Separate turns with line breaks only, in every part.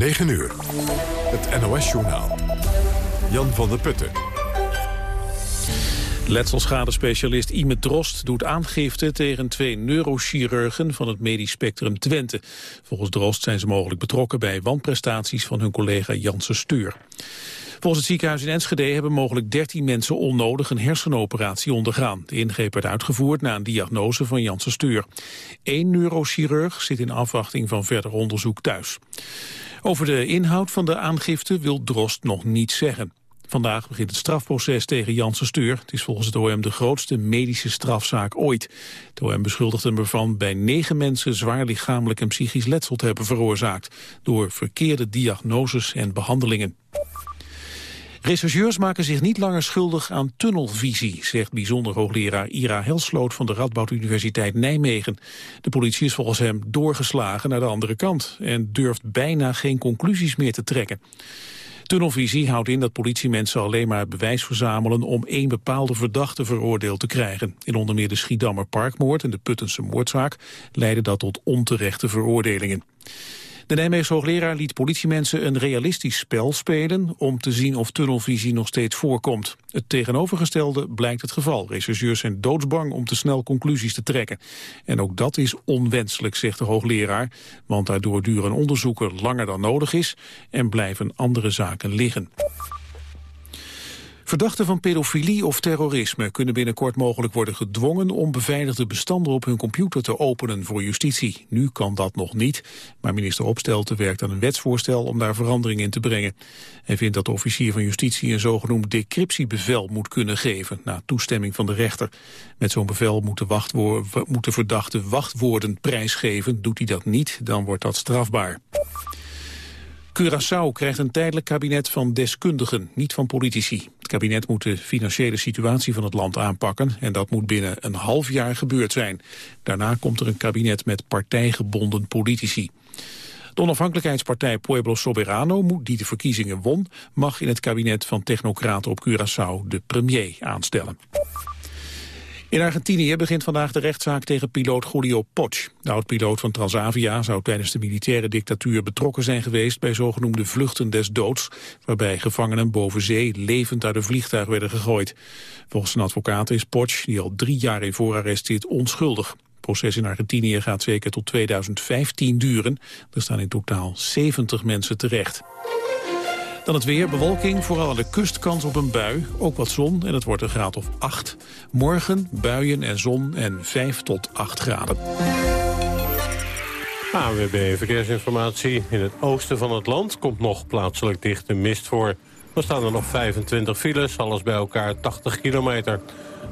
9 uur. Het NOS-journaal. Jan van der Putten.
Letselschadespecialist Ime Drost doet aangifte tegen twee neurochirurgen van het medisch spectrum Twente. Volgens Drost zijn ze mogelijk betrokken bij wanprestaties van hun collega Janssen Stuur. Volgens het ziekenhuis in Enschede hebben mogelijk 13 mensen onnodig een hersenoperatie ondergaan. De ingreep werd uitgevoerd na een diagnose van Janssen Stuur. Eén neurochirurg zit in afwachting van verder onderzoek thuis. Over de inhoud van de aangifte wil Drost nog niets zeggen. Vandaag begint het strafproces tegen Janssen Stuur. Het is volgens het OM de grootste medische strafzaak ooit. Het OM beschuldigt hem ervan bij negen mensen zwaar lichamelijk en psychisch letsel te hebben veroorzaakt. Door verkeerde diagnoses en behandelingen. Rechercheurs maken zich niet langer schuldig aan tunnelvisie, zegt bijzonder hoogleraar Ira Helsloot van de Radboud Universiteit Nijmegen. De politie is volgens hem doorgeslagen naar de andere kant en durft bijna geen conclusies meer te trekken. Tunnelvisie houdt in dat politiemensen alleen maar bewijs verzamelen om één bepaalde verdachte veroordeeld te krijgen. In onder meer de Schiedammer Parkmoord en de Puttense moordzaak leidde dat tot onterechte veroordelingen. De Nijmeegse hoogleraar liet politiemensen een realistisch spel spelen om te zien of tunnelvisie nog steeds voorkomt. Het tegenovergestelde blijkt het geval. Rechercheurs zijn doodsbang om te snel conclusies te trekken. En ook dat is onwenselijk, zegt de hoogleraar, want daardoor duren onderzoeken langer dan nodig is en blijven andere zaken liggen. Verdachten van pedofilie of terrorisme kunnen binnenkort mogelijk worden gedwongen om beveiligde bestanden op hun computer te openen voor justitie. Nu kan dat nog niet, maar minister Opstelten werkt aan een wetsvoorstel om daar verandering in te brengen. Hij vindt dat de officier van justitie een zogenoemd decryptiebevel moet kunnen geven, na toestemming van de rechter. Met zo'n bevel moet de, moet de verdachte wachtwoorden prijsgeven. Doet hij dat niet, dan wordt dat strafbaar. Curaçao krijgt een tijdelijk kabinet van deskundigen, niet van politici. Het kabinet moet de financiële situatie van het land aanpakken... en dat moet binnen een half jaar gebeurd zijn. Daarna komt er een kabinet met partijgebonden politici. De onafhankelijkheidspartij Pueblo Soberano, die de verkiezingen won... mag in het kabinet van technocraten op Curaçao de premier aanstellen. In Argentinië begint vandaag de rechtszaak tegen piloot Julio Poch. De oud-piloot van Transavia zou tijdens de militaire dictatuur betrokken zijn geweest bij zogenoemde vluchten des doods, waarbij gevangenen boven zee levend uit een vliegtuig werden gegooid. Volgens een advocaat is Poch, die al drie jaar in voorarrest zit, onschuldig. Het proces in Argentinië gaat zeker tot 2015 duren. Er staan in totaal 70 mensen terecht. Dan het weer, bewolking, vooral aan de kust kans op een bui. Ook wat zon en het wordt een graad of 8. Morgen buien en zon en 5 tot 8 graden.
AWB Verkeersinformatie. In het oosten van het land komt nog plaatselijk dichte mist voor. Er staan er nog 25 files, alles bij elkaar 80 kilometer.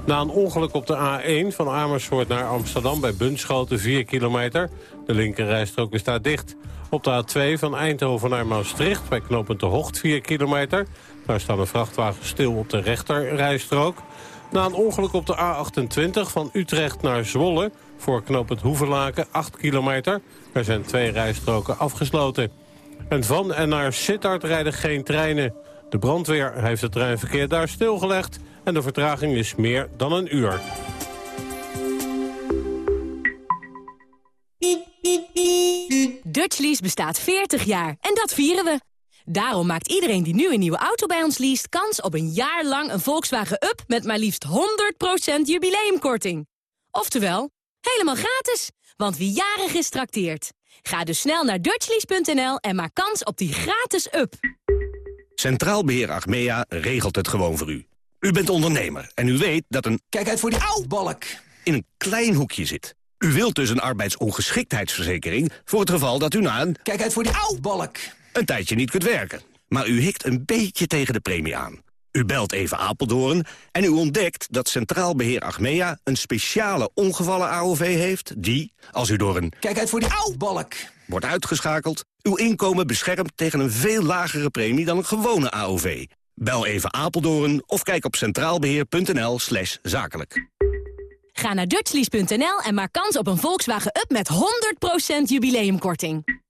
Na een ongeluk op de A1 van Amersfoort naar Amsterdam bij Bunschoten 4 kilometer. De linkerrijstrook is daar dicht. Op de A2 van Eindhoven naar Maastricht bij knooppunt de Hocht 4 kilometer. Daar staan een vrachtwagen stil op de rechterrijstrook. Na een ongeluk op de A28 van Utrecht naar Zwolle... voor knooppunt Hoevelaken 8 kilometer. Er zijn twee rijstroken afgesloten. En van en naar Sittard rijden geen treinen. De brandweer heeft het treinverkeer daar stilgelegd... en de vertraging is meer dan een uur.
Dutchlease bestaat 40 jaar en dat vieren we. Daarom maakt iedereen die nu een nieuwe auto bij ons leest... kans op een jaar lang een Volkswagen Up met maar liefst 100% jubileumkorting. Oftewel, helemaal gratis, want wie jarig is trakteert. Ga dus snel naar dutchlease.nl en maak kans op die gratis Up.
Centraal Beheer Achmea regelt het gewoon voor u. U bent ondernemer en u weet dat een...
Kijk uit voor die balk!
...in een klein hoekje zit. U wilt dus een arbeidsongeschiktheidsverzekering... voor het geval dat u na een...
Kijk uit voor die balk!
...een tijdje niet kunt werken. Maar u hikt een beetje tegen de premie aan. U belt even Apeldoorn en u ontdekt dat Centraal Beheer Achmea... een speciale ongevallen AOV heeft die, als u door een...
Kijk uit voor die balk!
...wordt uitgeschakeld, uw inkomen beschermt tegen een veel lagere premie dan een gewone AOV. Bel even Apeldoorn of kijk op centraalbeheer.nl slash zakelijk.
Ga naar dutchlease.nl en maak kans op een Volkswagen Up met 100% jubileumkorting.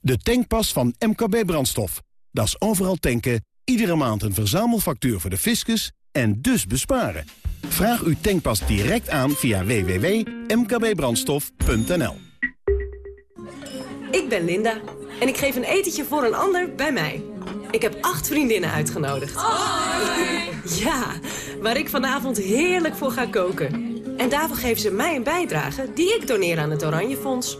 De tankpas van MKB Brandstof. Dat is overal tanken, iedere maand een verzamelfactuur voor de fiscus en dus besparen. Vraag uw tankpas direct aan via www.mkbbrandstof.nl
Ik ben Linda En ik geef een etentje voor een ander bij mij. Ik heb acht vriendinnen uitgenodigd. Ja, waar ik vanavond heerlijk voor ga koken. En daarvoor geven ze mij een bijdrage die ik doneer aan het Oranje Fonds.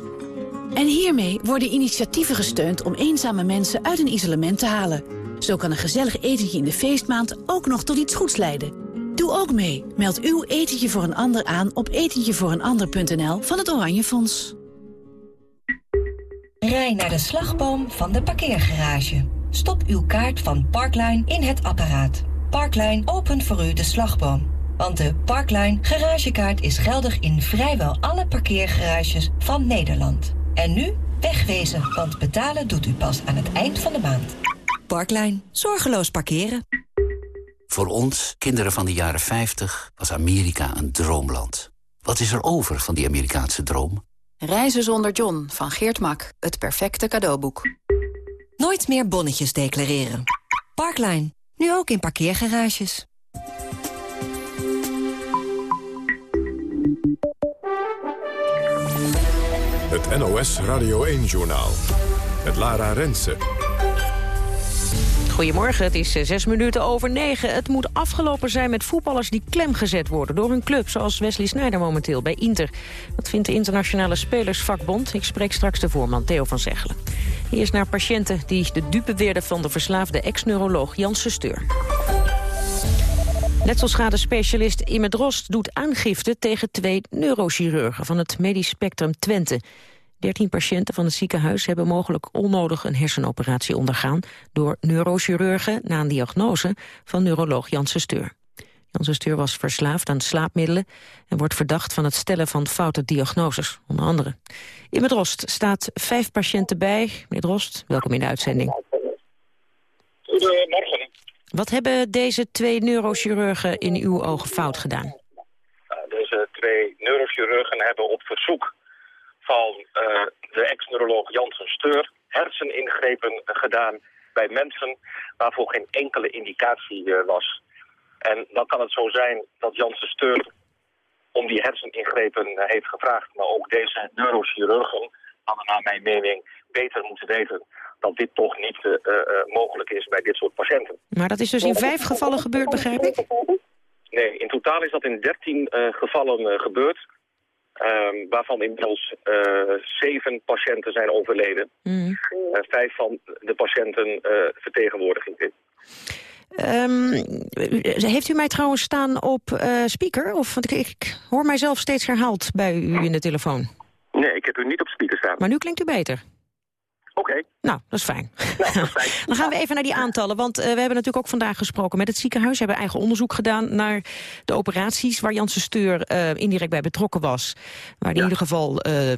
En hiermee worden initiatieven gesteund om eenzame mensen uit een isolement te halen. Zo kan een gezellig etentje in de feestmaand ook nog tot iets goeds leiden. Doe ook mee. Meld uw etentje voor een ander aan op etentjevooreenander.nl van het Oranje Fonds.
Rij naar de slagboom van de parkeergarage. Stop uw kaart van Parkline in het apparaat. Parkline opent voor u de slagboom. Want de Parkline garagekaart is geldig in vrijwel alle parkeergarages van Nederland. En nu wegwezen, want betalen doet u pas aan het eind van de maand. Parkline. Zorgeloos parkeren.
Voor ons, kinderen van de jaren 50, was Amerika een droomland. Wat is er over van die Amerikaanse droom?
Reizen zonder John van Geert Mak. Het perfecte cadeauboek.
Nooit meer bonnetjes declareren. Parkline. Nu ook in parkeergarages.
Het NOS Radio 1-journaal. Het Lara Rensen.
Goedemorgen, het is eh, zes minuten over negen. Het moet afgelopen zijn met voetballers die klemgezet worden door hun club... zoals Wesley Sneijder momenteel bij Inter. Dat vindt de Internationale Spelersvakbond. Ik spreek straks de voorman Theo van Zegelen. Eerst naar patiënten die de dupe werden van de verslaafde ex-neuroloog Janssen Steur. Letselschade-specialist Imme Drost doet aangifte tegen twee neurochirurgen van het Medisch Spectrum Twente. 13 patiënten van het ziekenhuis hebben mogelijk onnodig een hersenoperatie ondergaan door neurochirurgen na een diagnose van neuroloog Janssen Steur. Janssen Steur was verslaafd aan slaapmiddelen en wordt verdacht van het stellen van foute diagnoses, onder andere. In Drost staat vijf patiënten bij. Meneer Drost, welkom in de uitzending.
Goedemorgen.
Wat hebben deze twee neurochirurgen in uw ogen fout gedaan?
Deze twee neurochirurgen hebben op verzoek van uh, de ex-neuroloog Janssen Steur herseningrepen gedaan bij mensen waarvoor geen enkele indicatie uh, was. En dan kan het zo zijn dat Janssen Steur om die herseningrepen uh, heeft gevraagd, maar ook deze neurochirurgen hadden naar mijn mening beter moeten weten dat dit toch niet mogelijk is bij dit soort patiënten.
Maar dat is dus in vijf gevallen gebeurd, begrijp ik?
Nee, in totaal is dat in dertien gevallen gebeurd. Um, waarvan inmiddels zeven patiënten zijn overleden. Mm. Uh, vijf van de patiënten vertegenwoordig ik dit.
Um, heeft u mij trouwens staan op speaker? Of, want ik, ik hoor mijzelf steeds herhaald bij u in de telefoon.
Nee, ik heb u niet op speaker staan.
Maar nu klinkt u beter.
Okay.
Nou, dat is fijn. Nou, dat is fijn. Dan gaan we even naar die aantallen. Want uh, we hebben natuurlijk ook vandaag gesproken met het ziekenhuis. Ze hebben eigen onderzoek gedaan naar de operaties... waar Janssen Steur uh, indirect bij betrokken was. Waar hij ja. in ieder geval uh,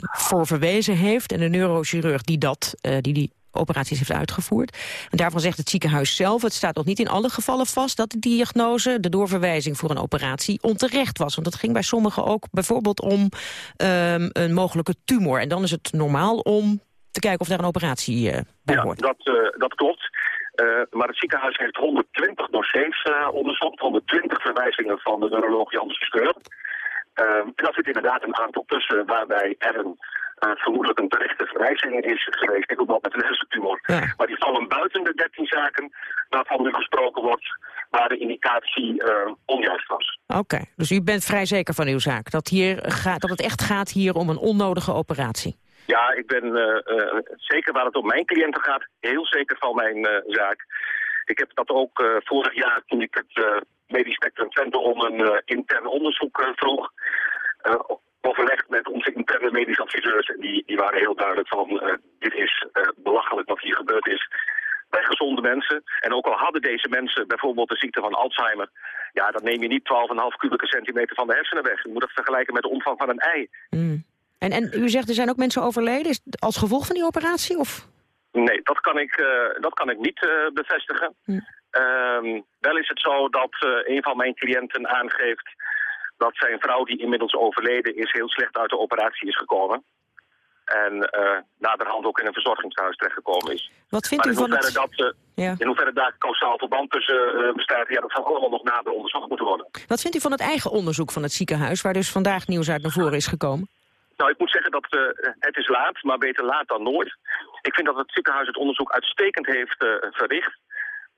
voor verwezen heeft. En de neurochirurg die dat, die die operaties heeft uitgevoerd. En daarvan zegt het ziekenhuis zelf... het staat nog niet in alle gevallen vast dat de diagnose... de doorverwijzing voor een operatie onterecht was. Want dat ging bij sommigen ook bijvoorbeeld om een mogelijke tumor. En dan is het normaal om te kijken of daar een operatie uh, bij
ja,
hoort.
Dat, uh, dat klopt. Uh, maar het ziekenhuis heeft 120 dossiers onderzocht, 120 verwijzingen van de neuroloog Janssen Steur. en dat zit inderdaad een aantal tussen waarbij er een vermoedelijk een terechte verwijzing is geweest in verband met een hersentumor. Ja. Maar die vallen buiten de 13 zaken waarvan nu gesproken wordt waar de indicatie onjuist was.
Oké, okay. dus u bent vrij zeker van uw zaak, dat, hier gaat, dat het echt gaat hier om een onnodige operatie?
Ja, ik ben uh, uh, zeker waar het om mijn cliënten gaat, heel zeker van mijn uh, zaak. Ik heb dat ook vorig jaar, toen ik het Medisch Spectrum om een intern onderzoek vroeg, overlegd met onze interne medische adviseurs. En die, die waren heel duidelijk van, dit is belachelijk wat hier gebeurd is bij gezonde mensen. En ook al hadden deze mensen bijvoorbeeld de ziekte van Alzheimer... ja, dan neem je niet 12,5 kubieke centimeter van de hersenen weg. Je moet het vergelijken met de omvang van een ei.
Mm. En, en u zegt er zijn ook mensen overleden is als gevolg van die operatie? Of?
Nee, dat kan ik, uh, dat kan ik niet uh, bevestigen. Hm. Um, wel is het zo dat uh, een van mijn cliënten aangeeft dat zijn vrouw die inmiddels overleden is heel slecht uit de operatie is gekomen. En naderhand ook in een verzorgingshuis terechtgekomen is.
Wat vindt
maar
u van het...
Dat, ja. In hoeverre daar kausaal verband tussen bestaat, ja, dat zal allemaal nog nader onderzocht moeten worden.
Wat vindt u van het eigen onderzoek van het ziekenhuis, waar dus vandaag nieuws uit naar voren is gekomen?
Nou, ik moet zeggen dat uh, het is laat, maar beter laat dan nooit. Ik vind dat het ziekenhuis het onderzoek uitstekend heeft uh, verricht.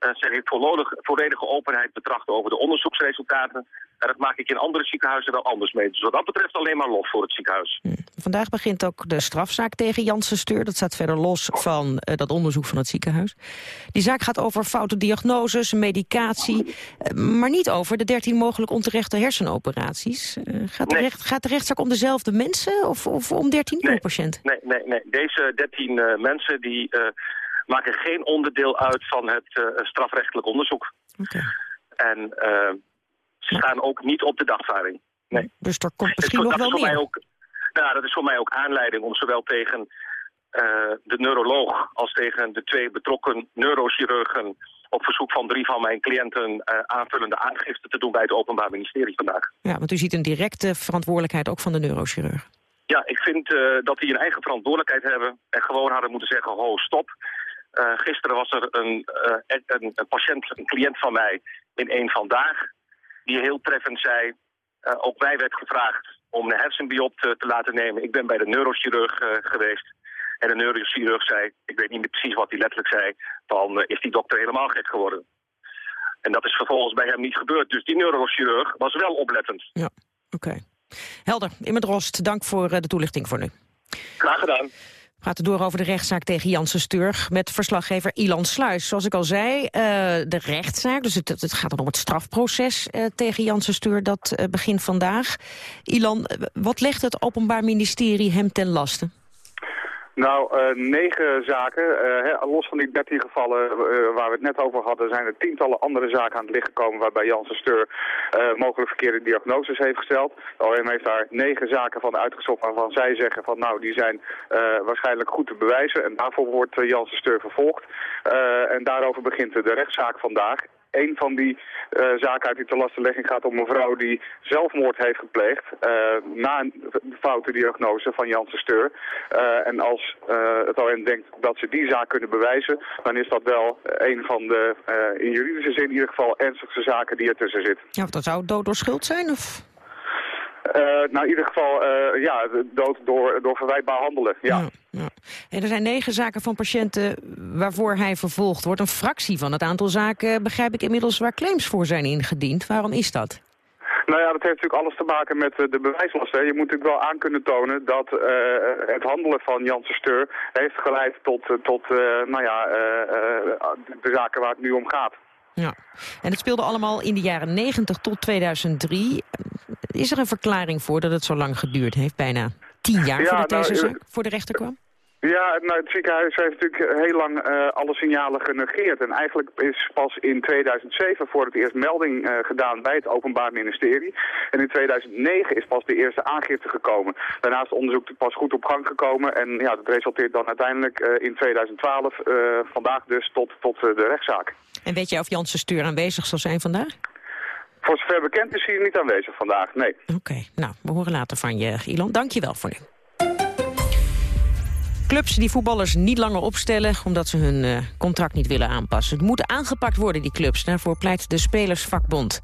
Uh, ze heeft volledige, volledige openheid betracht over de onderzoeksresultaten. En dat maak ik in andere ziekenhuizen wel anders mee. Dus wat dat betreft alleen maar lof voor het ziekenhuis.
Hm. Vandaag begint ook de strafzaak tegen Janssen Steur. Dat staat verder los van uh, dat onderzoek van het ziekenhuis. Die zaak gaat over foute diagnoses, medicatie... Uh, maar niet over de 13 mogelijk onterechte hersenoperaties. Uh, gaat, de
Nee.
recht, gaat de rechtszaak om dezelfde mensen of, of om 13 nieuwe patiënten?
Nee, nee, nee. Deze 13 uh, mensen die maken geen onderdeel uit van het uh, strafrechtelijk onderzoek.
Okay.
En uh, ze staan ook niet op de dagvaarding. Nee.
Dus er komt misschien
dat
nog
is
wel meer.
Ook, nou, dat is voor mij ook aanleiding om zowel tegen uh, de neuroloog als tegen de twee betrokken neurochirurgen op verzoek van drie van mijn cliënten uh, aanvullende aangifte te doen bij het Openbaar Ministerie vandaag.
Ja, want u ziet een directe verantwoordelijkheid ook van de neurochirurg.
Ja, ik vind uh, dat die een eigen verantwoordelijkheid hebben en gewoon hadden moeten zeggen, ho, stop. Uh, gisteren was er een, uh, een, een, patiënt, een cliënt van mij in één vandaag, die heel treffend zei, uh, ook wij werd gevraagd om een hersenbiop te, te, laten nemen. Ik ben bij de neurochirurg geweest. En de neurochirurg zei, ik weet niet meer precies wat hij letterlijk zei, dan uh, is die dokter helemaal gek geworden. En dat is vervolgens bij hem niet gebeurd. Dus die neurochirurg was wel oplettend.
Ja, oké. Okay. Helder, Immert Rost, dank voor de toelichting voor nu.
Graag gedaan.
We praten door over de rechtszaak tegen Janssen Sturg met verslaggever Ilan Sluis. Zoals ik al zei, uh, de rechtszaak, dus het, het, gaat dan om het strafproces uh, tegen Janssen Sturg, dat uh, begint vandaag. Ilan, wat legt het Openbaar Ministerie hem ten laste?
Nou, uh, negen zaken. He, los van die dertien gevallen uh, waar we het net over hadden... zijn er tientallen andere zaken aan het licht gekomen... waarbij Janssen Steur mogelijk verkeerde diagnoses heeft gesteld. De OM heeft daar negen zaken van uitgezocht... waarvan zij zeggen van nou, die zijn waarschijnlijk goed te bewijzen. En daarvoor wordt Janssen Steur vervolgd. en daarover begint de rechtszaak vandaag een van die uh, zaken uit die telastenlegging gaat om een vrouw die zelfmoord heeft gepleegd uh, na een foute diagnose van Janssen Steur. Uh, en als het OM denkt dat ze die zaak kunnen bewijzen, dan is dat wel een van de in juridische zin in ieder geval ernstigste zaken die ertussen zit.
Ja, of dat zou dood door schuld zijn? Of?
Uh, nou, in ieder geval, uh, ja, dood door, door verwijtbaar handelen, ja.
ja, ja. En er zijn negen zaken van patiënten waarvoor hij vervolgd wordt. Een fractie van het aantal zaken, begrijp ik inmiddels, waar claims voor zijn ingediend. Waarom is dat?
Nou ja, dat heeft natuurlijk alles te maken met de bewijslast. Hè. Je moet natuurlijk wel aan kunnen tonen dat het handelen van Janssen Steur heeft geleid tot, tot nou ja, de zaken waar het nu om gaat.
Ja, en het speelde allemaal in de jaren 90 tot 2003. Is er een verklaring voor dat het zo lang geduurd heeft? Bijna tien jaar
ja,
voordat
nou,
deze zaak voor de rechter kwam?
Ja, nou, het ziekenhuis heeft natuurlijk heel lang uh, alle signalen genegeerd. En eigenlijk is pas in 2007 voor het eerst melding uh, gedaan bij het Openbaar Ministerie. En in 2009 is pas de eerste aangifte gekomen. Daarnaast is onderzoek pas goed op gang gekomen. En ja, dat resulteert dan uiteindelijk uh, in 2012, vandaag dus, tot, tot de rechtszaak.
En weet jij of Janssen Stuur aanwezig zal zijn vandaag?
Voor zover bekend is hij niet aanwezig vandaag, nee.
Oké, okay, nou, we horen later van je, Ilan. Dank je wel voor nu. Clubs die voetballers niet langer opstellen omdat ze hun uh, contract niet willen aanpassen. Het moet aangepakt worden, die clubs. Daarvoor pleit de Spelersvakbond.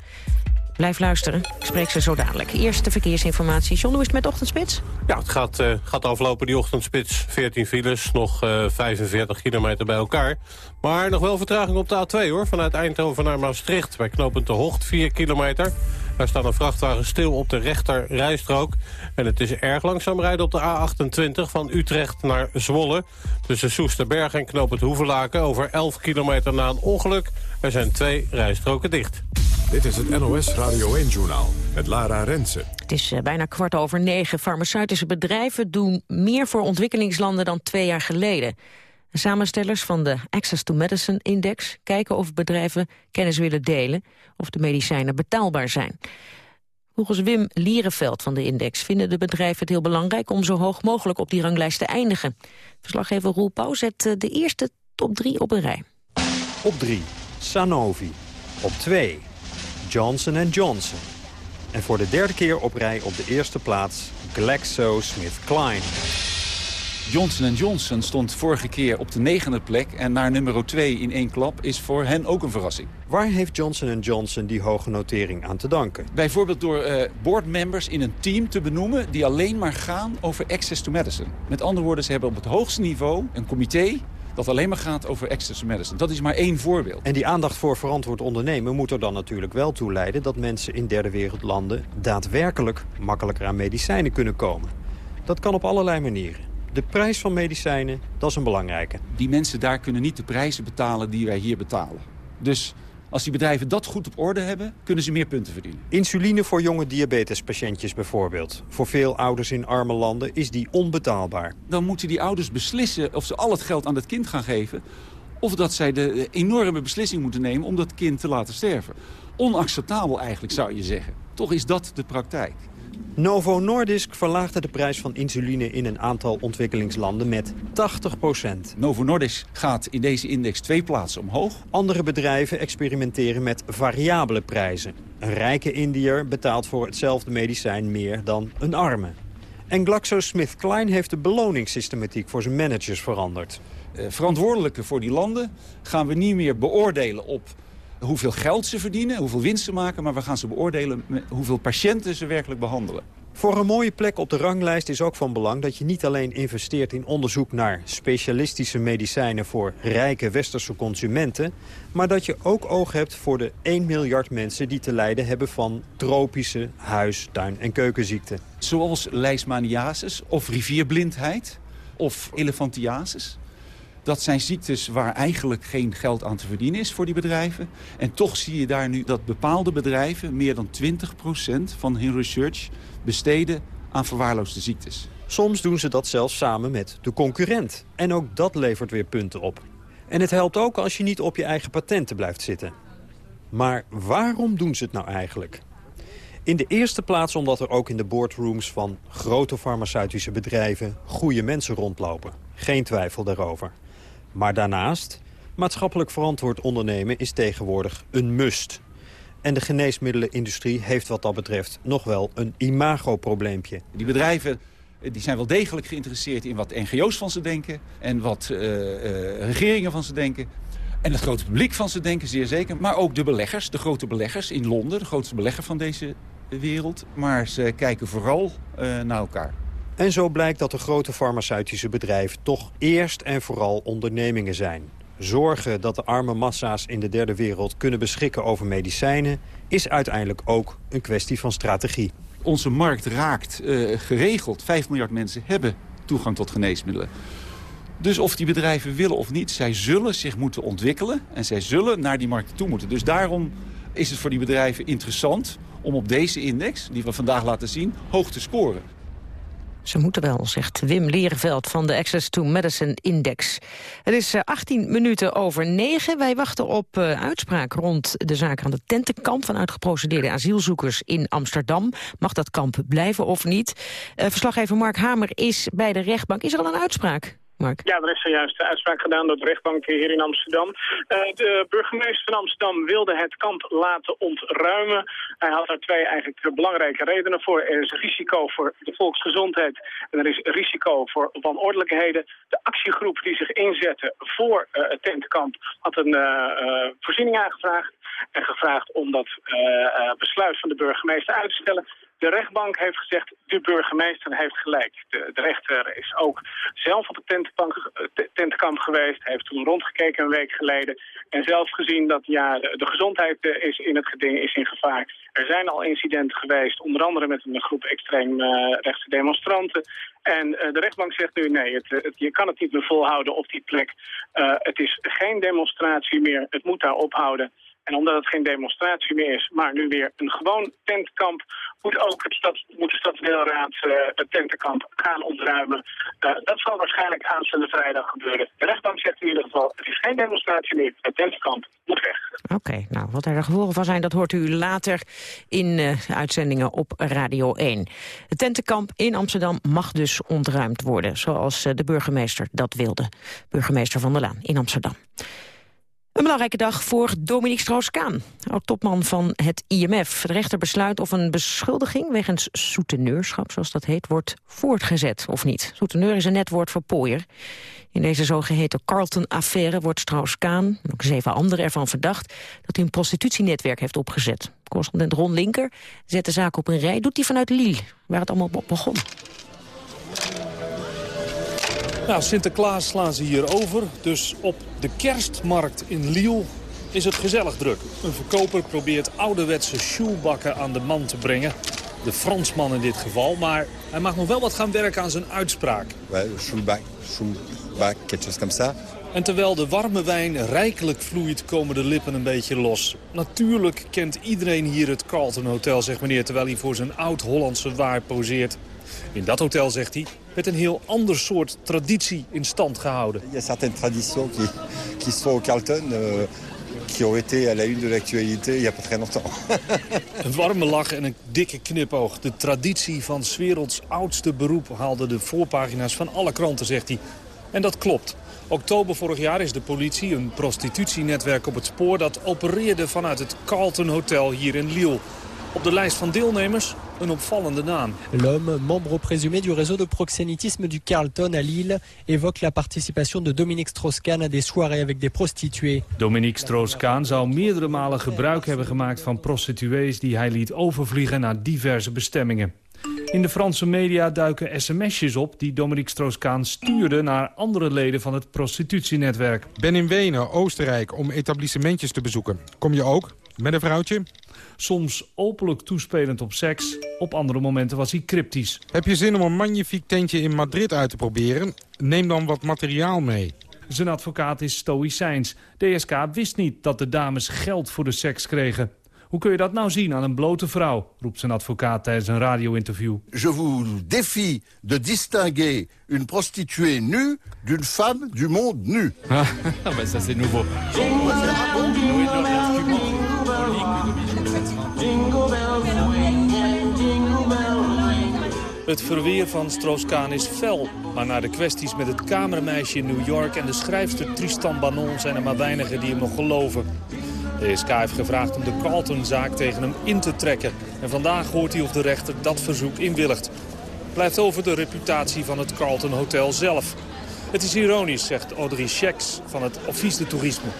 Blijf luisteren, ik spreek ze zo dadelijk. Eerste verkeersinformatie. John, hoe is het met ochtendspits?
Ja, het gaat, uh, gaat aflopen, die ochtendspits. 14 files, nog uh, 45 kilometer bij elkaar. Maar nog wel vertraging op de A2, hoor. Vanuit Eindhoven naar Maastricht. Bij knooppunt De Hocht, 4 kilometer. Daar staat een vrachtwagen stil op de rechter rijstrook. En het is erg langzaam rijden op de A28 van Utrecht naar Zwolle. Tussen Soesterberg en knooppunt Hoevelaken over 11 kilometer na een ongeluk. Er zijn twee rijstroken dicht.
Dit is het NOS Radio 1-journaal met Lara Rensen.
Het is uh, bijna kwart over negen. Farmaceutische bedrijven doen meer voor ontwikkelingslanden dan twee jaar geleden. Samenstellers van de Access to Medicine Index kijken of bedrijven kennis willen delen of de medicijnen betaalbaar zijn. Volgens Wim Lierenveld van de Index vinden de bedrijven het heel belangrijk om zo hoog mogelijk op die ranglijst te eindigen. Verslaggever Roel Pauw zet de eerste top drie op een rij.
Op drie, Sanofi. Op twee, Johnson Johnson. En voor de derde keer op rij op de eerste plaats GlaxoSmithKline.
Johnson Johnson stond vorige keer op de negende plek... en naar nummer 2 in één klap is voor hen ook een verrassing.
Waar heeft Johnson Johnson die hoge notering aan te danken?
Bijvoorbeeld door uh, boardmembers in een team te benoemen... die alleen maar gaan over access to medicine. Met andere woorden, ze hebben op het hoogste niveau een comité dat alleen maar gaat over access to medicine. Dat is maar één voorbeeld.
En die aandacht voor verantwoord ondernemen moet er dan natuurlijk wel toe leiden... dat mensen in derde wereldlanden daadwerkelijk makkelijker aan medicijnen kunnen komen. Dat kan op allerlei manieren. De prijs van medicijnen, dat is een belangrijke.
Die mensen daar kunnen niet de prijzen betalen die wij hier betalen. Dus als die bedrijven dat goed op orde hebben, kunnen ze meer punten verdienen.
Insuline voor jonge diabetespatiëntjes bijvoorbeeld. Voor veel ouders in arme landen is die onbetaalbaar.
Dan moeten die ouders beslissen of ze al het geld aan het kind gaan geven... of dat zij de enorme beslissing moeten nemen om dat kind te laten sterven. Onacceptabel eigenlijk, zou je zeggen. Toch is dat de praktijk.
Novo Nordisk verlaagde de prijs van insuline in een aantal ontwikkelingslanden met 80%
Novo Nordisk gaat in deze index twee plaatsen omhoog.
Andere bedrijven experimenteren met variabele prijzen. Een rijke Indiër betaalt voor hetzelfde medicijn meer dan een arme. En GlaxoSmithKline heeft de beloningssystematiek voor zijn managers veranderd.
Uh, verantwoordelijke voor die landen gaan we niet meer beoordelen op hoeveel geld ze verdienen, hoeveel winst ze maken... maar we gaan ze beoordelen hoeveel patiënten ze werkelijk behandelen.
Voor een mooie plek op de ranglijst is ook van belang dat je niet alleen investeert in onderzoek naar specialistische medicijnen voor rijke westerse consumenten, maar dat je ook oog hebt voor de 1 miljard mensen die te lijden hebben van tropische huis-, tuin- en keukenziekten.
Zoals leishmaniasis of rivierblindheid of elefantiasis. Dat zijn ziektes waar eigenlijk geen geld aan te verdienen is voor die bedrijven. En toch zie je daar nu dat bepaalde bedrijven meer dan 20% van hun research besteden aan verwaarloosde ziektes.
Soms doen ze dat zelfs samen met de concurrent. En ook dat levert weer punten op. En het helpt ook als je niet op je eigen patenten blijft zitten. Maar waarom doen ze het nou eigenlijk? In de eerste plaats omdat er ook in de boardrooms van grote farmaceutische bedrijven goede mensen rondlopen. Geen twijfel daarover. Maar daarnaast, maatschappelijk verantwoord ondernemen is tegenwoordig een must. En de geneesmiddelenindustrie heeft wat dat betreft nog wel een imagoprobleempje.
Die bedrijven die zijn wel degelijk geïnteresseerd in wat NGO's van ze denken... en wat uh, uh, regeringen van ze denken. En het grote publiek van ze denken, zeer zeker. Maar ook de beleggers, de grote beleggers in Londen... de grootste belegger van deze wereld. Maar ze kijken vooral naar elkaar.
En zo blijkt dat de grote farmaceutische bedrijven toch eerst en vooral ondernemingen zijn. Zorgen dat de arme massa's in de derde wereld kunnen beschikken over medicijnen... is uiteindelijk ook een kwestie van strategie.
Onze markt raakt uh, geregeld. 5 miljard mensen hebben toegang tot geneesmiddelen. Dus of die bedrijven willen of niet, zij zullen zich moeten ontwikkelen... en zij zullen naar die markt toe moeten. Dus daarom is het voor die bedrijven interessant om op deze index, die we vandaag laten zien, hoog te scoren.
Ze moeten wel, zegt Wim Lerenveld van de Access to Medicine Index. Het is 18 eh, minuten over 9. Wij wachten op uh, uitspraak rond de zaak aan de tentenkamp... van uitgeprocedeerde asielzoekers in Amsterdam. Mag dat kamp blijven of niet? Uh, verslaggever Mark Hamer is bij de rechtbank. Is er al een uitspraak?
Ja, er is zojuist de uitspraak gedaan door de rechtbank hier in Amsterdam. Uh, de burgemeester van Amsterdam wilde het kamp laten ontruimen. Hij had daar twee eigenlijk belangrijke redenen voor. Er is risico voor de volksgezondheid en er is risico voor wanordelijkheden. De actiegroep die zich inzette voor uh, het tentenkamp had een uh, voorziening aangevraagd. En gevraagd om dat besluit van de burgemeester uit te stellen. De rechtbank heeft gezegd, de burgemeester heeft gelijk. De, de rechter is ook zelf op het tentenkamp geweest. Heeft toen rondgekeken een week geleden. En zelf gezien dat ja, de, de gezondheid is in het geding is in gevaar. Er zijn al incidenten geweest, onder andere met een groep extreem uh, rechtse demonstranten. En de rechtbank zegt nu, nee, het, je kan het niet meer volhouden op die plek. Het is geen demonstratie meer, het moet daar ophouden. En omdat het geen demonstratie meer is, maar nu weer een gewoon tentkamp... moet ook het stad, moet de stadsdeelraad uh, het tentenkamp gaan ontruimen. Uh, dat zal waarschijnlijk aanstaande vrijdag gebeuren. De rechtbank zegt in ieder geval, het is geen demonstratie meer. Het tentenkamp moet weg.
Oké, nou, wat er de gevolgen van zijn, dat hoort u later in uh, uitzendingen op Radio 1. Het tentenkamp in Amsterdam mag dus ontruimd worden, zoals de burgemeester dat wilde. Burgemeester Van der Laan in Amsterdam. Een belangrijke dag voor Dominique Strauss-Kaan, oud-topman van het IMF. De rechter besluit of een beschuldiging wegens soeteneurschap, zoals dat heet, wordt voortgezet of niet. Souteneur is een net woord voor pooier. In deze zogeheten Carlton-affaire wordt Strauss-Kaan ook zeven anderen ervan verdacht dat hij een prostitutienetwerk heeft opgezet. Correspondent Ron Linker zet de zaak op een rij, doet hij vanuit Lille, waar het allemaal begon.
Nou, Sinterklaas slaan ze hier over. Dus op de kerstmarkt in Lille is het gezellig druk. Een verkoper probeert ouderwetse sjoelbakken aan de man te brengen. De Fransman in dit geval. Maar hij mag nog wel wat gaan werken aan zijn uitspraak.
Chose comme ça.
En terwijl de warme wijn rijkelijk vloeit, komen de lippen een beetje los. Natuurlijk kent iedereen hier het Carlton Hotel, zegt meneer... terwijl hij voor zijn oud-Hollandse waar poseert. In dat hotel, zegt hij, werd een heel ander soort traditie in stand gehouden.
Y a certaines traditions qui, qui sont au Carlton... qui ont été à la une de l'actualité il a pas très longtemps.
Een warme lach en een dikke knipoog. De traditie van 's werelds oudste beroep haalde de voorpagina's van alle kranten, zegt hij. En dat klopt. Oktober vorig jaar is de politie een prostitutienetwerk op het spoor... dat opereerde vanuit het Carlton Hotel hier in Lille. Op de lijst van deelnemers een opvallende naam.
L'homme, membre présumé du réseau de proxénétisme du Carlton à Lille, évoque la participation de Dominique Strauss-Kahn à des soirées avec des prostituées.
Dominique Strauss-Kahn zou meerdere malen gebruik hebben gemaakt van prostituees die hij liet overvliegen naar diverse bestemmingen. In de Franse media duiken sms'jes op die Dominique Strauss-Kahn stuurde naar andere leden van het prostitutienetwerk.
Ben in Wenen, Oostenrijk, om etablissementjes te bezoeken. Kom je ook? Met een vrouwtje?
Soms openlijk toespelend op seks, op andere momenten was hij cryptisch.
Heb je zin om een magnifiek tentje in Madrid uit te proberen? Neem dan wat materiaal mee.
Zijn advocaat is stoïcijns. DSK wist niet dat de dames geld voor de seks kregen. Hoe kun je dat nou zien aan een blote vrouw, roept zijn advocaat tijdens een radio-interview.
Je vous défie de distinguer une prostituée nue d'une femme du monde nu.
Ah, mais ça c'est nouveau.
Het verweer van Strauss-Kahn is fel. Maar naar de kwesties met het kamermeisje in New York... en de schrijfster Tristan Banon zijn er maar weinigen die hem nog geloven. De SK heeft gevraagd om de Carlton-zaak tegen hem in te trekken. En vandaag hoort hij of de rechter dat verzoek inwilligt. Blijft over de reputatie van het Carlton Hotel zelf. Het is ironisch, zegt Audrey Schecks van het Office de Tourisme.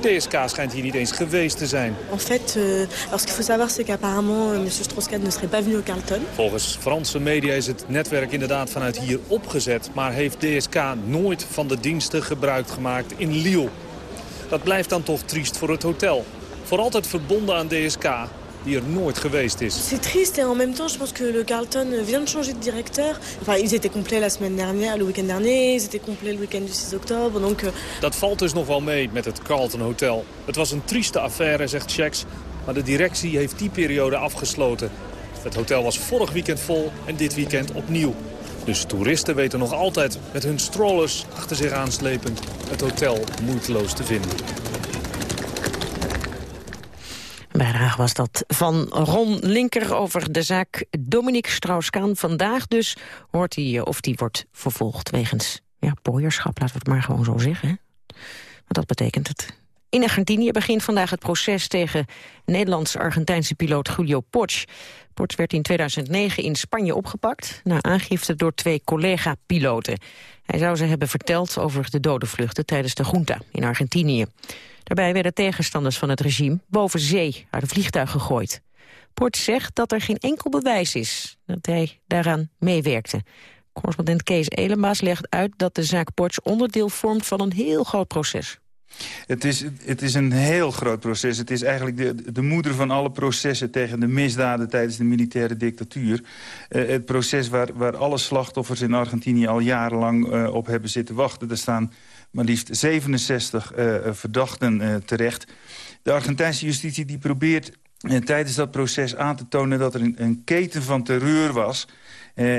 DSK schijnt hier niet eens geweest te zijn.
En fait, euh, alors ce qu'il faut savoir, c'est qu'apparemment, euh, M. Strauss-Kahn ne serait pas venu au Carlton.
Volgens Franse media is het netwerk inderdaad vanuit hier opgezet... maar heeft DSK nooit van de diensten gebruik gemaakt in Lille. Dat blijft dan toch triest voor het hotel. Voor altijd verbonden aan DSK, die er nooit geweest is.
C'est triste et en même temps, je pense que le Carlton vient de changer de directeur. Enfin, ils étaient complets la semaine dernière, le week-end dernier. Ils étaient complets le week-end du 6 octobre. Donc, euh,
Dat valt dus nog wel mee met het Carlton Hotel. Het was een trieste affaire, zegt Sheks. Maar de directie heeft die periode afgesloten. Het hotel was vorig weekend vol en dit weekend opnieuw. Dus toeristen weten nog altijd met hun strollers achter zich aanslepend het hotel moeiteloos te vinden.
Bijdrage was dat van Ron Linker over de zaak Dominique Strauss-Kaan. Vandaag dus hoort hij eh, of die wordt vervolgd wegens ja, pooierschap. Laten we het maar gewoon zo zeggen. Wat dat betekent het. In Argentinië begint vandaag het proces tegen Nederlands-Argentijnse piloot Julio Potsch. Potsch werd in 2009 in Spanje opgepakt... na aangifte door twee collega-piloten. Hij zou ze hebben verteld over de dodenvluchten tijdens de junta in Argentinië. Daarbij werden tegenstanders van het regime boven zee uit een vliegtuig gegooid. Potsch zegt dat er geen enkel bewijs is dat hij daaraan meewerkte. Correspondent Kees Elenbaas legt uit dat de zaak Potsch onderdeel vormt van een heel groot proces.
Het is, het is een heel groot proces. Het is eigenlijk de, de moeder van alle processen tegen de misdaden tijdens de militaire dictatuur. Uh, het proces waar, waar alle slachtoffers in Argentinië al jarenlang uh, op hebben zitten wachten. Er staan maar liefst 67 uh, verdachten terecht. De Argentijnse justitie die probeert tijdens dat proces aan te tonen dat er een, een keten van terreur was...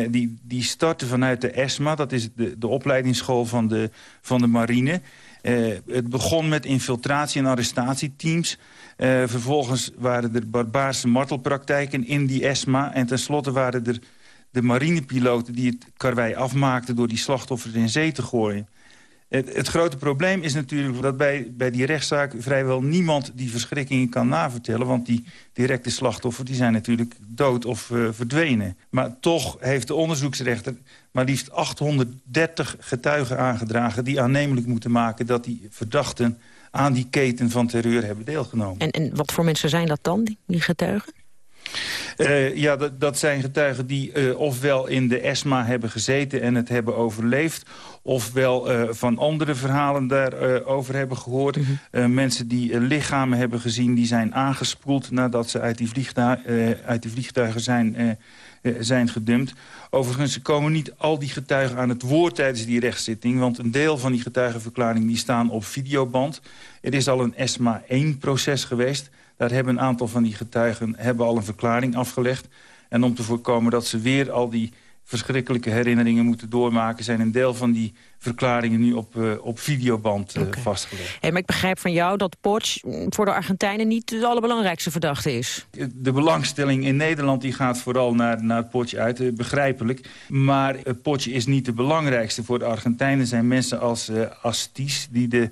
Die, die startte vanuit de ESMA, dat is de, de opleidingsschool van de, van de marine. Uh, het begon met infiltratie- en arrestatieteams. Uh, vervolgens waren er barbaarse martelpraktijken in die ESMA. En tenslotte waren er de marinepiloten die het karwei afmaakten... door die slachtoffers in zee te gooien. Het, het, grote probleem is natuurlijk dat bij, bij die rechtszaak... vrijwel niemand die verschrikkingen kan navertellen. Want die directe slachtoffers die zijn natuurlijk dood of uh, verdwenen. Maar toch heeft de onderzoeksrechter maar liefst 830 getuigen aangedragen... die aannemelijk moeten maken dat die verdachten aan die keten van terreur hebben deelgenomen.
En, en wat voor mensen zijn dat dan, die getuigen?
Uh, ja, dat, dat, zijn getuigen die uh, ofwel in de ESMA hebben gezeten en het hebben overleefd... ofwel uh, van andere verhalen daarover over hebben gehoord. Mm -hmm. mensen die lichamen hebben gezien, die zijn aangespoeld... nadat ze uit die, vliegtuig, uit die vliegtuigen zijn, zijn gedumpt. Overigens komen niet al die getuigen aan het woord tijdens die rechtszitting... want een deel van die getuigenverklaringen die staan op videoband. Er is al een ESMA 1-proces geweest... Daar hebben een aantal van die getuigen hebben al een verklaring afgelegd. En om te voorkomen dat ze weer al die verschrikkelijke herinneringen moeten doormaken... zijn een deel van die verklaringen nu op, uh, op videoband uh, okay. vastgelegd.
Hey, maar ik begrijp van jou dat Poch voor de Argentijnen niet de allerbelangrijkste verdachte is.
De belangstelling in Nederland die gaat vooral naar, naar Poch uit, uh, begrijpelijk. Maar uh, is niet de belangrijkste. Voor de Argentijnen zijn mensen als Astis, die de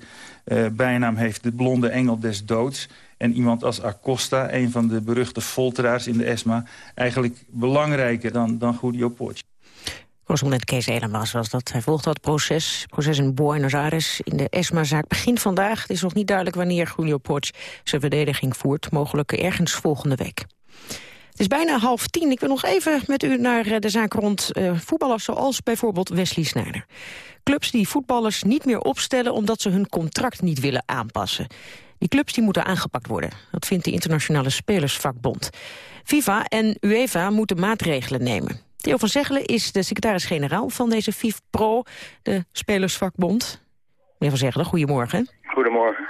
bijnaam heeft... de blonde engel des doods... En iemand als Acosta, een van de beruchte folteraars in de ESMA... eigenlijk belangrijker dan, dan Julio Poch.
Correspondent Kees Elemas was dat. Hij volgt dat proces. proces in Buenos Aires in de ESMA-zaak begint vandaag. Het is nog niet duidelijk wanneer Julio Poch zijn verdediging voert. Mogelijk ergens volgende week. Het is bijna half tien. Ik wil nog even met u naar de zaak rond uh, voetballers... zoals bijvoorbeeld Wesley Sneijder. Clubs die voetballers niet meer opstellen... omdat ze hun contract niet willen aanpassen. Die clubs die moeten aangepakt worden. Dat vindt de Internationale Spelersvakbond. FIFA en UEFA moeten maatregelen nemen. Theo van Zeggelen is de secretaris-generaal van deze FIFPro, de Spelersvakbond. Meneer van Zeggelen, goedemorgen.
Goedemorgen.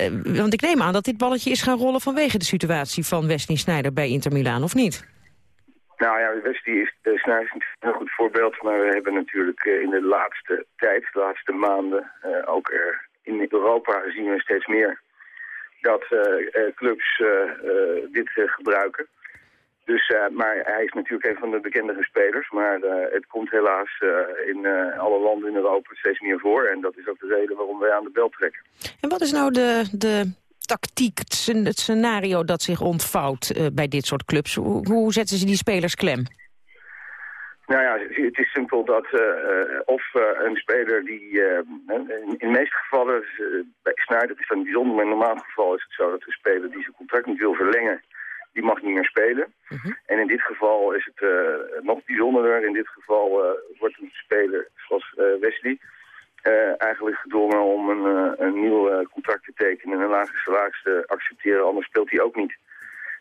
Uh, want ik neem aan dat dit balletje is gaan rollen vanwege de situatie van Wesley Sneijder bij Inter Milaan, of niet?
Nou ja, Wesley is, uh, Sneijder is een heel goed voorbeeld, maar we hebben natuurlijk uh, in de laatste tijd, de laatste maanden, ook er in Europa zien we steeds meer dat clubs dit gebruiken. Dus, uh, maar hij is natuurlijk een van de bekendere spelers. Maar uh, het komt helaas uh, in alle landen in Europa steeds meer voor. En dat is ook de reden waarom wij aan de bel trekken.
En wat is nou de, de tactiek, het scenario dat zich ontvouwt bij dit soort clubs? Hoe, hoe, zetten ze die spelers klem?
Nou ja, het is simpel dat of een speler die... in, in de meeste gevallen, bij Snyder is dat niet bijzonder, maar in normaal geval is het zo dat een speler die zijn contract niet wil verlengen die mag niet meer spelen. Uh -huh. En in dit geval is het uh, nog bijzonderder. In dit geval uh, wordt een speler zoals uh, Wesley eigenlijk gedwongen om een, een nieuw contract te tekenen en een lager salaris te accepteren. Anders speelt hij ook niet.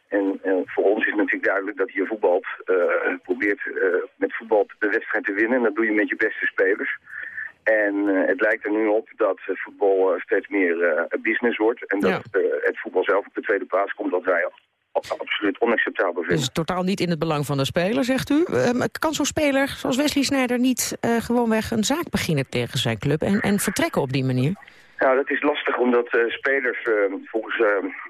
En voor ons is natuurlijk duidelijk dat je voetbalt, probeert met voetbal de wedstrijd te winnen. En dat doe je met je beste spelers. En uh, het lijkt er nu op dat uh, voetbal uh, steeds meer business wordt. En dat ja. het voetbal zelf op de tweede plaats komt, dat wij absoluut onacceptabel vinden.
Dus totaal niet in het belang van de speler, zegt u. Uh, kan zo'n speler zoals Wesley Sneijder niet uh, gewoonweg een zaak beginnen tegen zijn club... en, en vertrekken op die manier?
Nou, dat is lastig omdat uh, spelers, volgens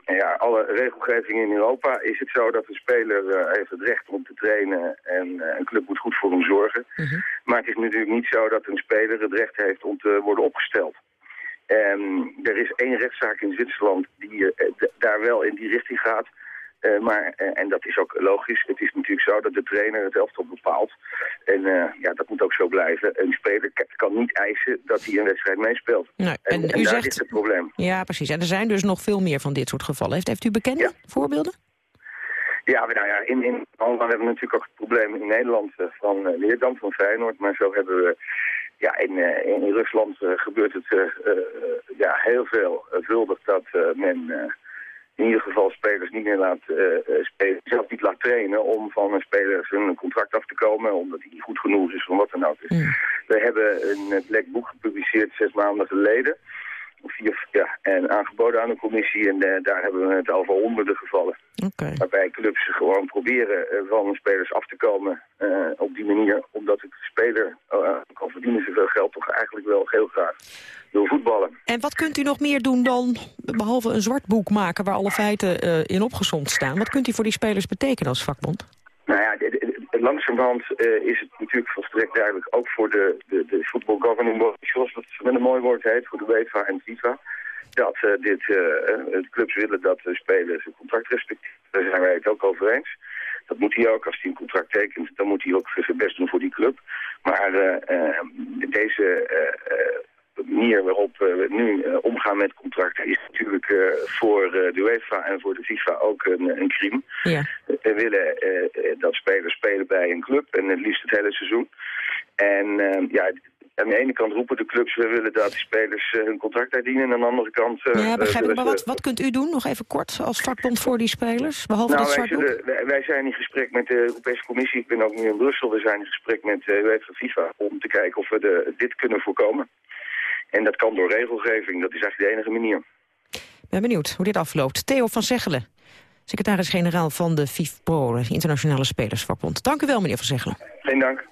ja, alle regelgeving in Europa... is het zo dat een speler heeft het recht om te trainen en een club moet goed voor hem zorgen. -huh. Maar het is natuurlijk niet zo dat een speler het recht heeft om te worden opgesteld. Um, er is één rechtszaak in Zwitserland die daar wel in die richting gaat... Uh, maar, uh, en dat is ook logisch, het is natuurlijk zo dat de trainer het elftal bepaalt. En uh, ja, dat moet ook zo blijven. Een speler kan niet eisen dat hij een wedstrijd meespeelt.
Nee,
en,
en,
en
u
daar
zegt...
is het probleem.
Ja, precies. En er zijn dus nog veel meer van dit soort gevallen. Heeft, heeft u bekende ja. voorbeelden?
Ja, nou ja, in, in Holland hebben we natuurlijk ook het probleem in Nederland van uh, Leerdam, van Feyenoord. Maar zo hebben we, ja, in, uh, in Rusland gebeurt het ja, heel veel vuldig dat men in ieder geval spelers niet meer laat uh, spelen, zelf niet laat trainen om van een speler zijn contract af te komen, omdat hij niet goed genoeg is, of wat dan ook. Dus mm. We hebben een black boek gepubliceerd zes maanden geleden, vier, ja, en aangeboden aan de commissie en uh, daar hebben we het over honderden gevallen.
Okay.
Waarbij clubs gewoon proberen uh, van spelers af te komen op die manier, omdat het speler, al verdienen ze veel geld, toch eigenlijk wel heel graag wil voetballen.
En wat kunt u nog meer doen dan, behalve een zwart boek maken waar alle feiten in opgezond staan? Wat kunt u voor die spelers betekenen als vakbond?
Nou ja, langzamerhand uh, is het natuurlijk volstrekt duidelijk, ook voor de, de, de Football Governing Body, zoals het met een mooi woord heet, voor de UEFA en FIFA, dat uh, dit, de clubs willen dat de spelers een contract respecteren. Daar zijn wij het ook over eens. Dat moet hij ook. Als hij een contract tekent, dan moet hij ook zijn best doen voor die club. Maar deze manier waarop we nu uh, omgaan met contracten is natuurlijk uh, voor uh, de UEFA en voor de FIFA ook een, een crime. Ja. We willen dat spelers spelen bij een club en het liefst het hele seizoen. En ja, aan de ene kant roepen de clubs, we willen dat de spelers hun contract uitdienen. En aan de andere kant...
ja, begrijp ik. Maar wat, wat kunt u doen, nog even kort, als vakbond voor die spelers? Behalve
nou,
dat
wij, zullen, wij, wij, zijn in gesprek met de Europese Commissie. Ik ben ook nu in Brussel. We zijn in gesprek met de UEFA FIFA om te kijken of we de, dit kunnen voorkomen. En dat kan door regelgeving. Dat is eigenlijk de enige manier.
Ben benieuwd hoe dit afloopt. Theo van Zeggelen, secretaris-generaal van de FIFPro, de Internationale Spelersvakbond. Dank u wel, meneer van Zeggelen.
Geen dank.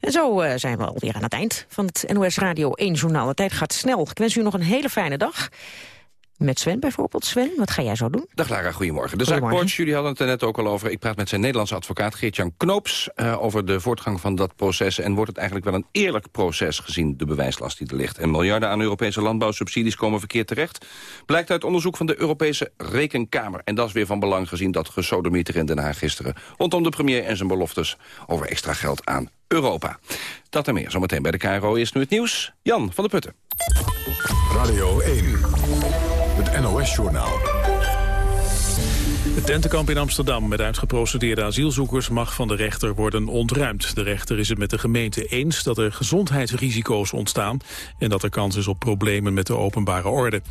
En zo uh, zijn we alweer aan het eind van het NOS Radio 1 Journaal. De tijd gaat snel. Ik wens u nog een hele fijne dag. Met Sven bijvoorbeeld. Sven, wat ga jij zo doen?
Dag Lara, goedemorgen. De zaak Porsche, jullie hadden het er net ook al over. Ik praat met zijn Nederlandse advocaat Geert-Jan Knoops... Uh, over de voortgang van dat proces. En wordt het eigenlijk wel een eerlijk proces gezien de bewijslast die er ligt. En miljarden aan Europese landbouwsubsidies komen verkeerd terecht. Blijkt uit onderzoek van de Europese Rekenkamer. En dat is weer van belang gezien dat gesodemieter in Den Haag gisteren... rondom de premier en zijn beloftes over extra geld aan Europa. Dat en meer zometeen bij de KRO is nu het nieuws. Jan van der Putten.
Radio 1. NOS-journaal.
Het tentenkamp in Amsterdam met uitgeprocedeerde asielzoekers mag van de rechter worden ontruimd. De rechter is het met de gemeente eens dat er gezondheidsrisico's ontstaan en dat er kans is op problemen met de openbare orde.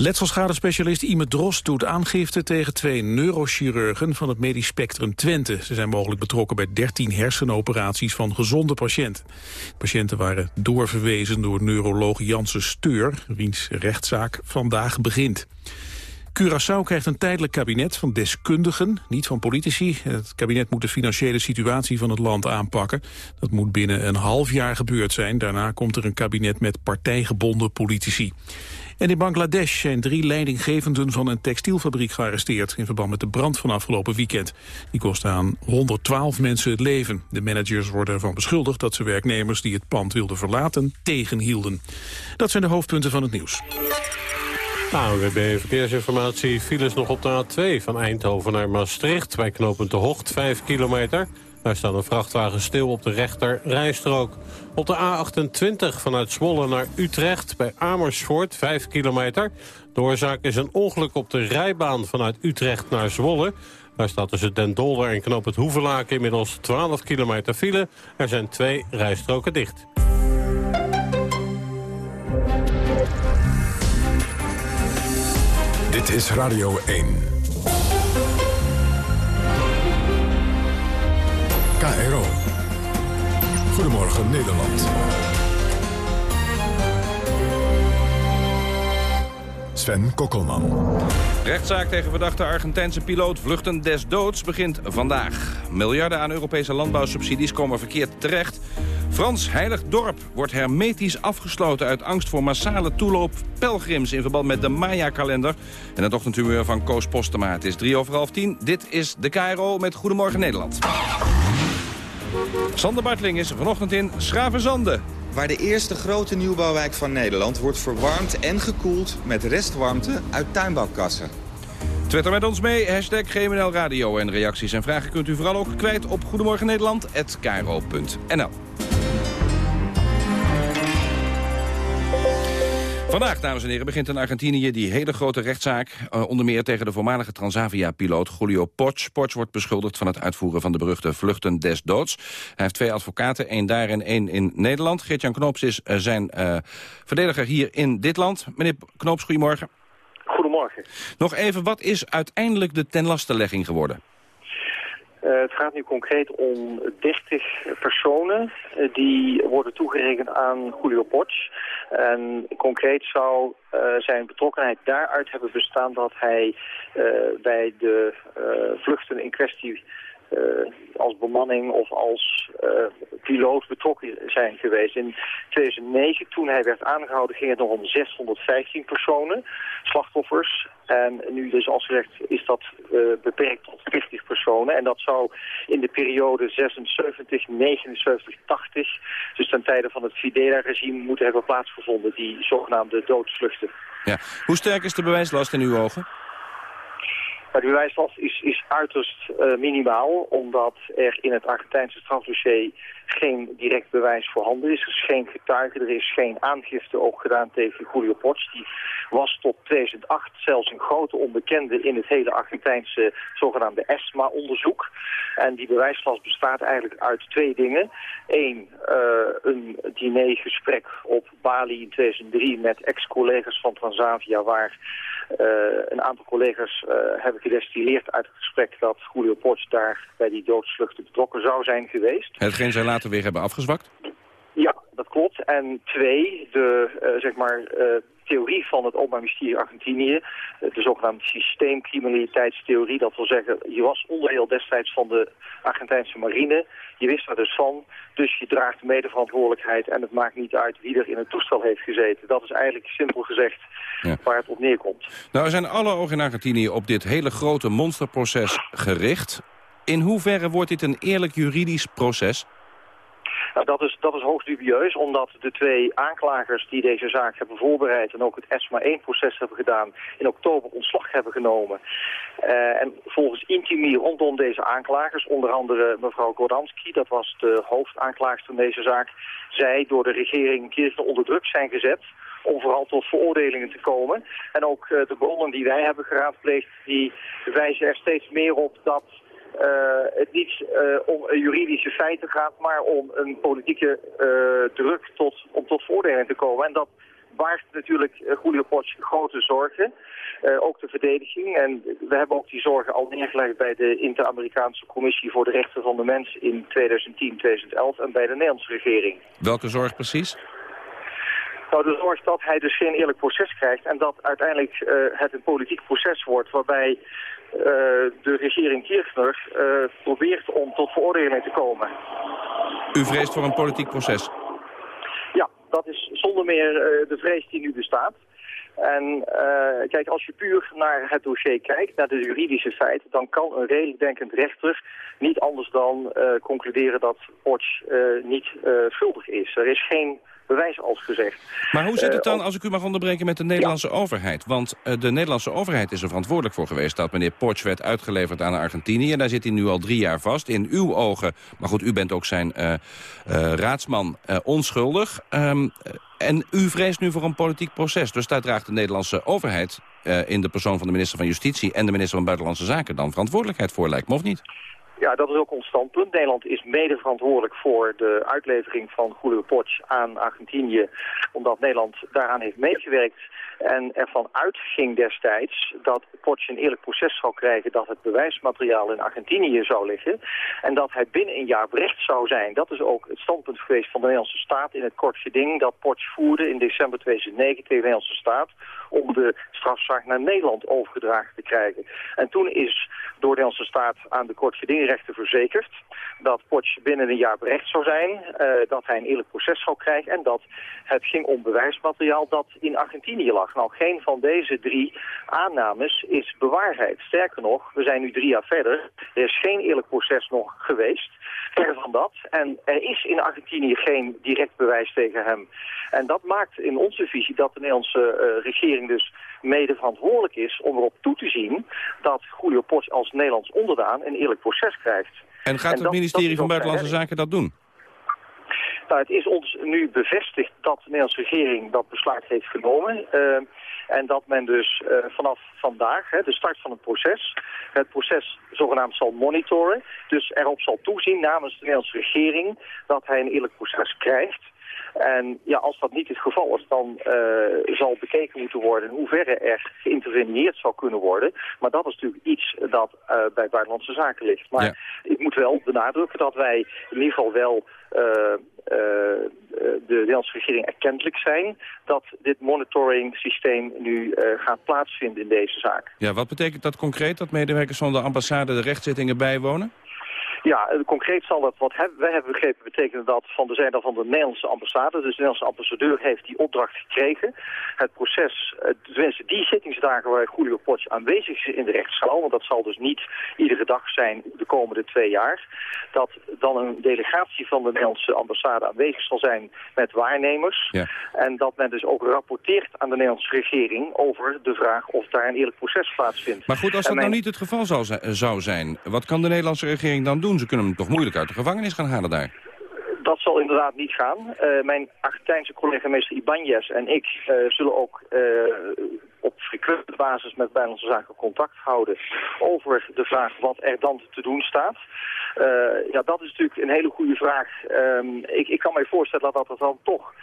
Letselschadespecialist Ime Drost doet aangifte tegen twee neurochirurgen van het medisch spectrum Twente. Ze zijn mogelijk betrokken bij 13 hersenoperaties van gezonde patiënten. De patiënten waren doorverwezen door neuroloog Janssen Steur, wiens rechtszaak vandaag begint. Curaçao krijgt een tijdelijk kabinet van deskundigen, niet van politici. Het kabinet moet de financiële situatie van het land aanpakken. Dat moet binnen een half jaar gebeurd zijn. Daarna komt er een kabinet met partijgebonden politici. En in Bangladesh zijn drie leidinggevenden van een textielfabriek gearresteerd... in verband met de brand van afgelopen weekend. Die kostte aan 112 mensen het leven. De managers worden ervan beschuldigd dat ze werknemers die het pand wilden verlaten tegenhielden. Dat zijn de hoofdpunten van het nieuws.
ANWB Verkeersinformatie. Files nog op de A2 van Eindhoven naar Maastricht. Bij knooppunt De Hocht, 5 kilometer. Daar staat een vrachtwagen stil op de rechter rijstrook. Op de A28 vanuit Zwolle naar Utrecht bij Amersfoort, 5 kilometer. De oorzaak is een ongeluk op de rijbaan vanuit Utrecht naar Zwolle. Daar staat tussen Den Dolder en Knoop het Hoevelaken inmiddels 12 kilometer file. Er zijn twee rijstroken dicht.
Dit is Radio 1. KRO. Goedemorgen Nederland. Sven Kokkelman.
Rechtszaak tegen verdachte Argentijnse piloot Vluchten des Doods begint vandaag. Miljarden aan Europese landbouwsubsidies komen verkeerd terecht. Frans Heilig Dorp wordt hermetisch afgesloten uit angst voor massale toeloop pelgrims in verband met de Maya-kalender. En het ochtendhumeur van Koos Postema. Het is drie over half tien. Dit is de KRO met Goedemorgen Nederland. Sander Bartling is vanochtend in Schravenzande.
Waar de eerste grote nieuwbouwwijk van Nederland wordt verwarmd en gekoeld met restwarmte uit tuinbouwkassen.
Twitter met ons mee, hashtag GMNL Radio. En reacties en vragen kunt u vooral ook kwijt op Goedemorgen Vandaag, dames en heren, begint in Argentinië die hele grote rechtszaak. Uh, onder meer tegen de voormalige Transavia-piloot Julio Potsch. Potsch wordt beschuldigd van het uitvoeren van de beruchte vluchten des doods. Hij heeft twee advocaten, één daar en één in Nederland. Geert-Jan Knoops is uh, zijn uh, verdediger hier in dit land. Meneer Knoops, goedemorgen.
Goedemorgen.
Nog even, wat is uiteindelijk de tenlastelegging geworden?
Uh, het gaat nu concreet om 30 personen uh, die worden toegerekend aan Julio Potsch. En concreet zou uh, zijn betrokkenheid daaruit hebben bestaan dat hij bij de vluchten in kwestie als bemanning of als piloot betrokken zijn geweest. In 2009, toen hij werd aangehouden, ging het nog om 615 personen, slachtoffers. En nu dus als gezegd is dat beperkt tot 40 personen. En dat zou in de periode 76, 79, 80, dus ten tijde van het Fidela-regime, moeten hebben plaatsgevonden, die zogenaamde doodsvluchten.
Ja. Hoe sterk is de bewijslast in uw ogen?
De bewijslast is, is uiterst uh, minimaal, omdat er in het Argentijnse strafdossier geen direct bewijs voorhanden is. Er is geen getuige, er is geen aangifte ook gedaan tegen Julio Potts. Die was tot 2008 zelfs een grote onbekende in het hele Argentijnse zogenaamde ESMA-onderzoek. En die bewijslast bestaat eigenlijk uit twee dingen. Eén, uh, een dinergesprek op Bali in 2003 met ex-collega's van Transavia... waar een aantal collega's uh, hebben gedestilleerd uit het gesprek dat Julio Potts daar bij die doodsvluchten betrokken zou zijn geweest.
Hetgeen zij later weer hebben afgezwakt?
Ja, dat klopt. En twee, de uh, zeg maar theorie van het Openbaar Ministerie Argentinië, de zogenaamde systeemcriminaliteitstheorie. Dat wil zeggen, je was onderdeel destijds van de Argentijnse marine, je wist daar dus van, dus je draagt medeverantwoordelijkheid en het maakt niet uit wie er in het toestel heeft gezeten. Dat is eigenlijk simpel gezegd ja. waar het op neerkomt.
Nou, zijn alle ogen in Argentinië op dit hele grote monsterproces gericht. In hoeverre wordt dit een eerlijk juridisch proces?
Nou, dat is, dat is hoogst dubieus, omdat de twee aanklagers die deze zaak hebben voorbereid... en ook het ESMA 1-proces hebben gedaan, in oktober ontslag hebben genomen. Uh, en volgens intimi rondom deze aanklagers, onder andere mevrouw Gordanski... dat was de hoofdaanklaagster van deze zaak... zij door de regering Kirchner onder druk zijn gezet om vooral tot veroordelingen te komen. En ook uh, de bronnen die wij hebben geraadpleegd, die wijzen er steeds meer op dat het niet uh, om juridische feiten gaat, maar om een politieke uh, druk tot, om tot veroordeling te komen. En dat baart natuurlijk Julio Potts grote zorgen. ook de verdediging. En we hebben ook die zorgen al neergelegd bij de Inter-Amerikaanse Commissie voor de Rechten van de Mens in 2010, 2011 en bij de Nederlandse regering.
Welke zorg precies?
Nou, de zorg dat hij dus geen eerlijk proces krijgt en dat uiteindelijk uh, het een politiek proces wordt waarbij de regering Kirchner uh, probeert om tot veroordeling te komen.
U vreest voor een politiek proces?
Ja, dat is zonder meer uh, de vrees die nu bestaat. En kijk, als je puur naar het dossier kijkt, naar de juridische feiten... dan kan een redelijk denkend rechter niet anders dan concluderen dat Potsch niet schuldig is. Er is geen bewijs als gezegd.
Maar hoe zit het dan, als ik u mag onderbreken, met de Nederlandse overheid? Want uh, de Nederlandse overheid is er verantwoordelijk voor geweest... dat meneer Porsche werd uitgeleverd aan Argentinië. Daar zit hij nu al drie jaar vast. In uw ogen, maar goed, u bent ook zijn uh, raadsman, onschuldig. Um, en u vreest nu voor een politiek proces. Dus daar draagt de Nederlandse overheid... in de persoon van de minister van Justitie en de minister van Buitenlandse Zaken... dan verantwoordelijkheid voor, lijkt me of niet?
Ja, dat is ook ons standpunt. Nederland is mede verantwoordelijk voor de uitlevering van Julio Potsch aan Argentinië, omdat Nederland daaraan heeft meegewerkt en ervan uitging destijds dat Potsch een eerlijk proces zou krijgen, dat het bewijsmateriaal in Argentinië zou liggen en dat hij binnen een jaar berecht zou zijn. Dat is ook het standpunt geweest van de Nederlandse staat in het kort geding dat Potsch voerde in december 2009 tegen de Nederlandse staat om de strafzaak naar Nederland overgedragen te krijgen. En toen is door de Nederlandse staat aan de kort gedingrechten verzekerd dat Potsch binnen een jaar berecht zou zijn, uh, dat hij een eerlijk proces zou krijgen en dat het ging om bewijsmateriaal dat in Argentinië lag. Nou, geen van deze drie aannames is bewaarheid. Sterker nog, we zijn nu drie jaar verder. Er is geen eerlijk proces nog geweest. Verder van dat. En er is in Argentinië geen direct bewijs tegen hem. En dat maakt in onze visie dat de Nederlandse uh, regering dus mede verantwoordelijk is om erop toe te zien dat Julio Potsch als Nederlands onderdaan een eerlijk proces krijgt.
En gaat het ministerie van Buitenlandse Zaken dat doen?
Het is ons nu bevestigd dat de Nederlandse regering dat besluit heeft genomen. Uh, en dat men dus uh, vanaf vandaag, hè, de start van het proces, het proces zogenaamd zal monitoren. Dus erop zal toezien namens de Nederlandse regering dat hij een eerlijk proces krijgt. En ja, als dat niet het geval is, dan uh, zal bekeken moeten worden in hoeverre er geïnterveneerd zou kunnen worden. Maar dat is natuurlijk iets dat uh, bij Buitenlandse Zaken ligt. Maar ja. ik moet wel benadrukken dat wij in ieder geval wel uh, de Nederlandse regering erkentelijk zijn dat dit monitoring systeem nu gaat plaatsvinden in deze zaak.
Ja, wat betekent dat concreet, dat medewerkers van de ambassade de rechtszittingen bijwonen?
Ja, concreet zal dat, wat wij hebben begrepen, betekenen dat van de zijde van de Nederlandse ambassade. Dus de Nederlandse ambassadeur heeft die opdracht gekregen. Het proces, tenminste die zittingsdagen waar Julio Potsch aanwezig is in de rechtszaal, want dat zal dus niet iedere dag zijn de komende twee jaar, dat dan een delegatie van de Nederlandse ambassade aanwezig zal zijn met waarnemers. Ja. En dat men dus ook rapporteert aan de Nederlandse regering over de vraag of daar een eerlijk proces plaatsvindt.
Maar goed, als dat nou niet het geval zou zijn, wat kan de Nederlandse regering dan doen? Ze kunnen hem toch moeilijk uit de gevangenis gaan halen daar?
Dat zal inderdaad niet gaan. Uh, mijn Argentijnse collega meester Ibanez en ik uh, zullen ook uh, op frequente basis met Buitenlandse Zaken contact houden over de vraag wat er dan te doen staat. ja, dat is natuurlijk een hele goede vraag. Ehm, ik, ik kan mij voorstellen dat dat dan toch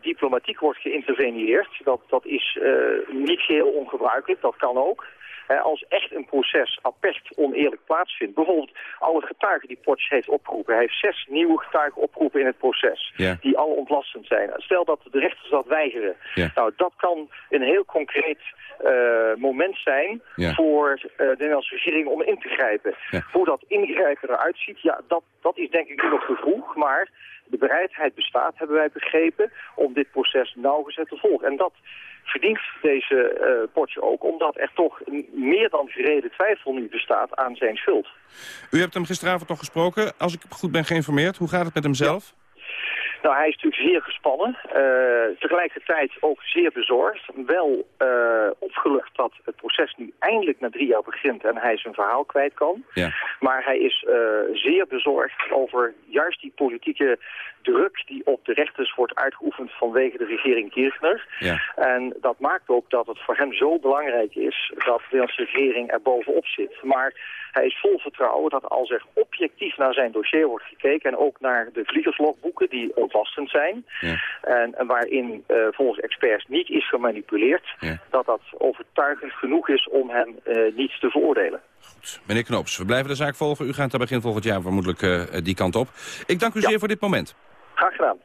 diplomatiek wordt geïnterveneerd. Dat, dat is niet geheel ongebruikelijk, dat kan ook als echt een proces apert oneerlijk plaatsvindt. Bijvoorbeeld alle getuigen die Potsch heeft opgeroepen. Hij heeft zes nieuwe getuigen opgeroepen in het proces. Die alle ontlastend zijn. Stel dat de rechters dat weigeren. Nou, dat kan een heel concreet uh, moment zijn voor uh, de Nederlandse regering om in te grijpen. Hoe dat ingrijpen eruit ziet, ja, dat, dat is denk ik nog te vroeg. Maar de bereidheid bestaat, hebben wij begrepen, om dit proces nauwgezet te volgen. En dat verdient deze uh, potje ook, omdat er toch meer dan gereden twijfel nu bestaat aan zijn schuld.
U hebt hem gisteravond nog gesproken. Als ik goed ben geïnformeerd, hoe gaat het met hem zelf?
Nou, hij is natuurlijk zeer gespannen. Uh, tegelijkertijd ook zeer bezorgd. Wel uh, opgelucht dat het proces nu eindelijk na drie jaar begint en hij zijn verhaal kwijt kan. Ja. Maar hij is uh, zeer bezorgd over juist die politieke druk die op de rechters wordt uitgeoefend vanwege de regering Kirchner. Ja. En dat maakt ook dat het voor hem zo belangrijk is dat de Nederlandse regering er bovenop zit. Maar hij is vol vertrouwen dat als er objectief naar zijn dossier wordt gekeken... en ook naar de vliegerslogboeken die ontlastend zijn... Ja. En, en, waarin uh, volgens experts niet is gemanipuleerd... dat dat overtuigend genoeg is om hem uh, niet te veroordelen.
Goed. Meneer Knoops, we blijven de zaak volgen. U gaat aan begin volgend jaar vermoedelijk uh, die kant op. Ik dank u zeer voor dit moment.
Graag gedaan.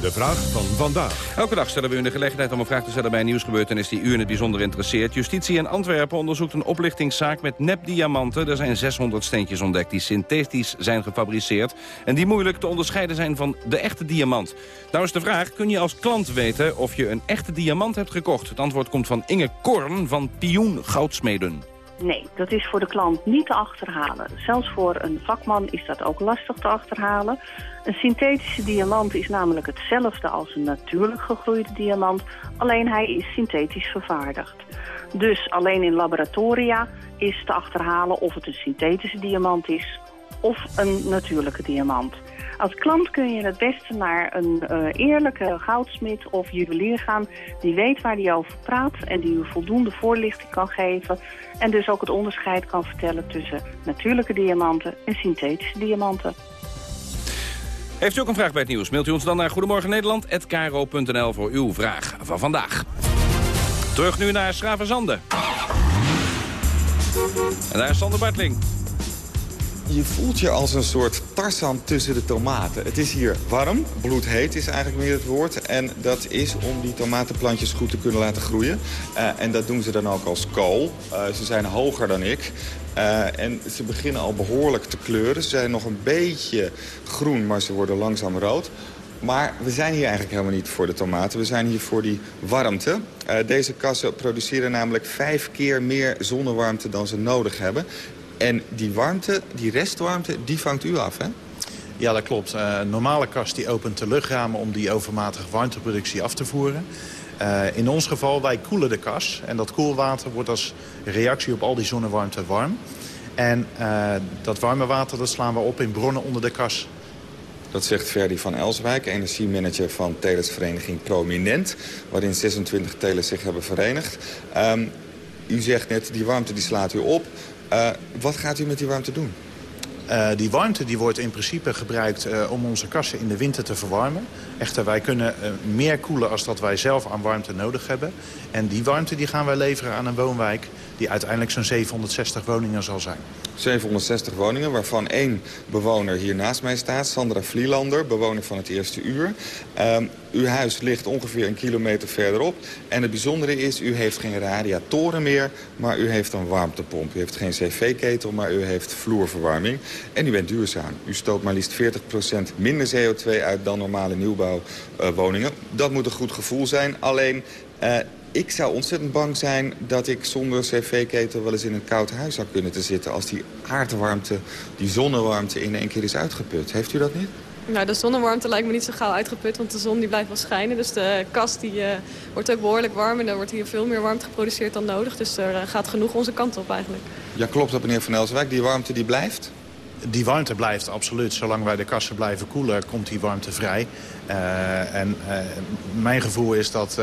De vraag van vandaag.
Elke dag stellen we u de gelegenheid om een vraag te stellen bij een nieuwsgebeurtenis die u in het bijzonder interesseert. Justitie in Antwerpen onderzoekt een oplichtingszaak met nepdiamanten. Er zijn 600 steentjes ontdekt die synthetisch zijn gefabriceerd en die moeilijk te onderscheiden zijn van de echte diamant. Nou is de vraag, kun je als klant weten of je een echte diamant hebt gekocht? Het antwoord komt van Inge Korn van Pioen Goudsmeden.
Nee, dat is voor de klant niet te achterhalen. Zelfs voor een vakman is dat ook lastig te achterhalen. Een synthetische diamant is namelijk hetzelfde als een natuurlijk gegroeide diamant, alleen hij is synthetisch vervaardigd. Dus alleen in laboratoria is te achterhalen of het een synthetische diamant is of een natuurlijke diamant. Als klant kun je het beste naar een uh, eerlijke goudsmid of juwelier gaan... die weet waar hij over praat en die u voldoende voorlichting kan geven... en dus ook het onderscheid kan vertellen tussen natuurlijke diamanten en synthetische diamanten.
Heeft u ook een vraag bij het nieuws? Mailt u ons dan naar Goedemorgen Nederland@kro.nl voor uw vraag van vandaag. Terug nu naar Schravenzande. En daar is Sander Bartling.
Je voelt je als een soort Tarzan tussen de tomaten. Het is hier warm, bloedheet is eigenlijk meer het woord. En dat is om die tomatenplantjes goed te kunnen laten groeien. Uh, en dat doen ze dan ook als kool. Uh, ze zijn hoger dan ik. Uh, en ze beginnen al behoorlijk te kleuren. Ze zijn nog een beetje groen, maar ze worden langzaam rood. Maar we zijn hier eigenlijk helemaal niet voor de tomaten. We zijn hier voor die warmte. Deze kassen produceren namelijk vijf keer meer zonnewarmte dan ze nodig hebben. En die warmte, die restwarmte, die vangt u af, hè?
Ja, dat klopt. Uh, een normale kast die opent de luchtramen om die overmatige warmteproductie af te voeren. Uh, in ons geval, wij koelen de kas. En dat koelwater wordt als reactie op al die zonnewarmte warm. En uh, dat warme water dat slaan we op in bronnen onder de kas.
Dat zegt Ferdi van Elswijk, energiemanager van telesvereniging Prominent... waarin 26 telers zich hebben verenigd. Um, u zegt net, die warmte die slaat u op. Uh, wat gaat u met die warmte doen?
Uh, die warmte die wordt in principe gebruikt uh, om onze kassen in de winter te verwarmen. Echter, wij kunnen meer koelen als dat wij zelf aan warmte nodig hebben. En die warmte die gaan wij leveren aan een woonwijk die uiteindelijk zo'n 760 woningen zal zijn.
760 woningen, waarvan één bewoner hier naast mij staat. Sandra Vlielander, bewoner van het eerste uur. Uh, uw huis ligt ongeveer een kilometer verderop. En het bijzondere is, u heeft geen radiatoren meer, maar u heeft een warmtepomp. U heeft geen cv-ketel, maar u heeft vloerverwarming. En u bent duurzaam. U stoot maar liefst 40% minder CO2 uit dan normale nieuwbouwwoningen. dat moet een goed gevoel zijn. Alleen, uh, ik zou ontzettend bang zijn dat ik zonder cv-ketel wel eens in een koud huis zou kunnen te zitten... als die aardwarmte, die zonnewarmte in één keer is uitgeput. Heeft u dat niet?
Nou, de zonnewarmte lijkt me niet zo gauw uitgeput, want de zon die blijft wel schijnen. Dus de kast die, uh, wordt ook behoorlijk warm en er wordt hier veel meer warmte geproduceerd dan nodig. Dus er uh, gaat genoeg onze kant op eigenlijk.
Ja, klopt dat meneer Van Elswijk. Die warmte die blijft?
Die warmte blijft absoluut. Zolang wij de kassen blijven koelen, komt die warmte vrij. Uh, en mijn gevoel is dat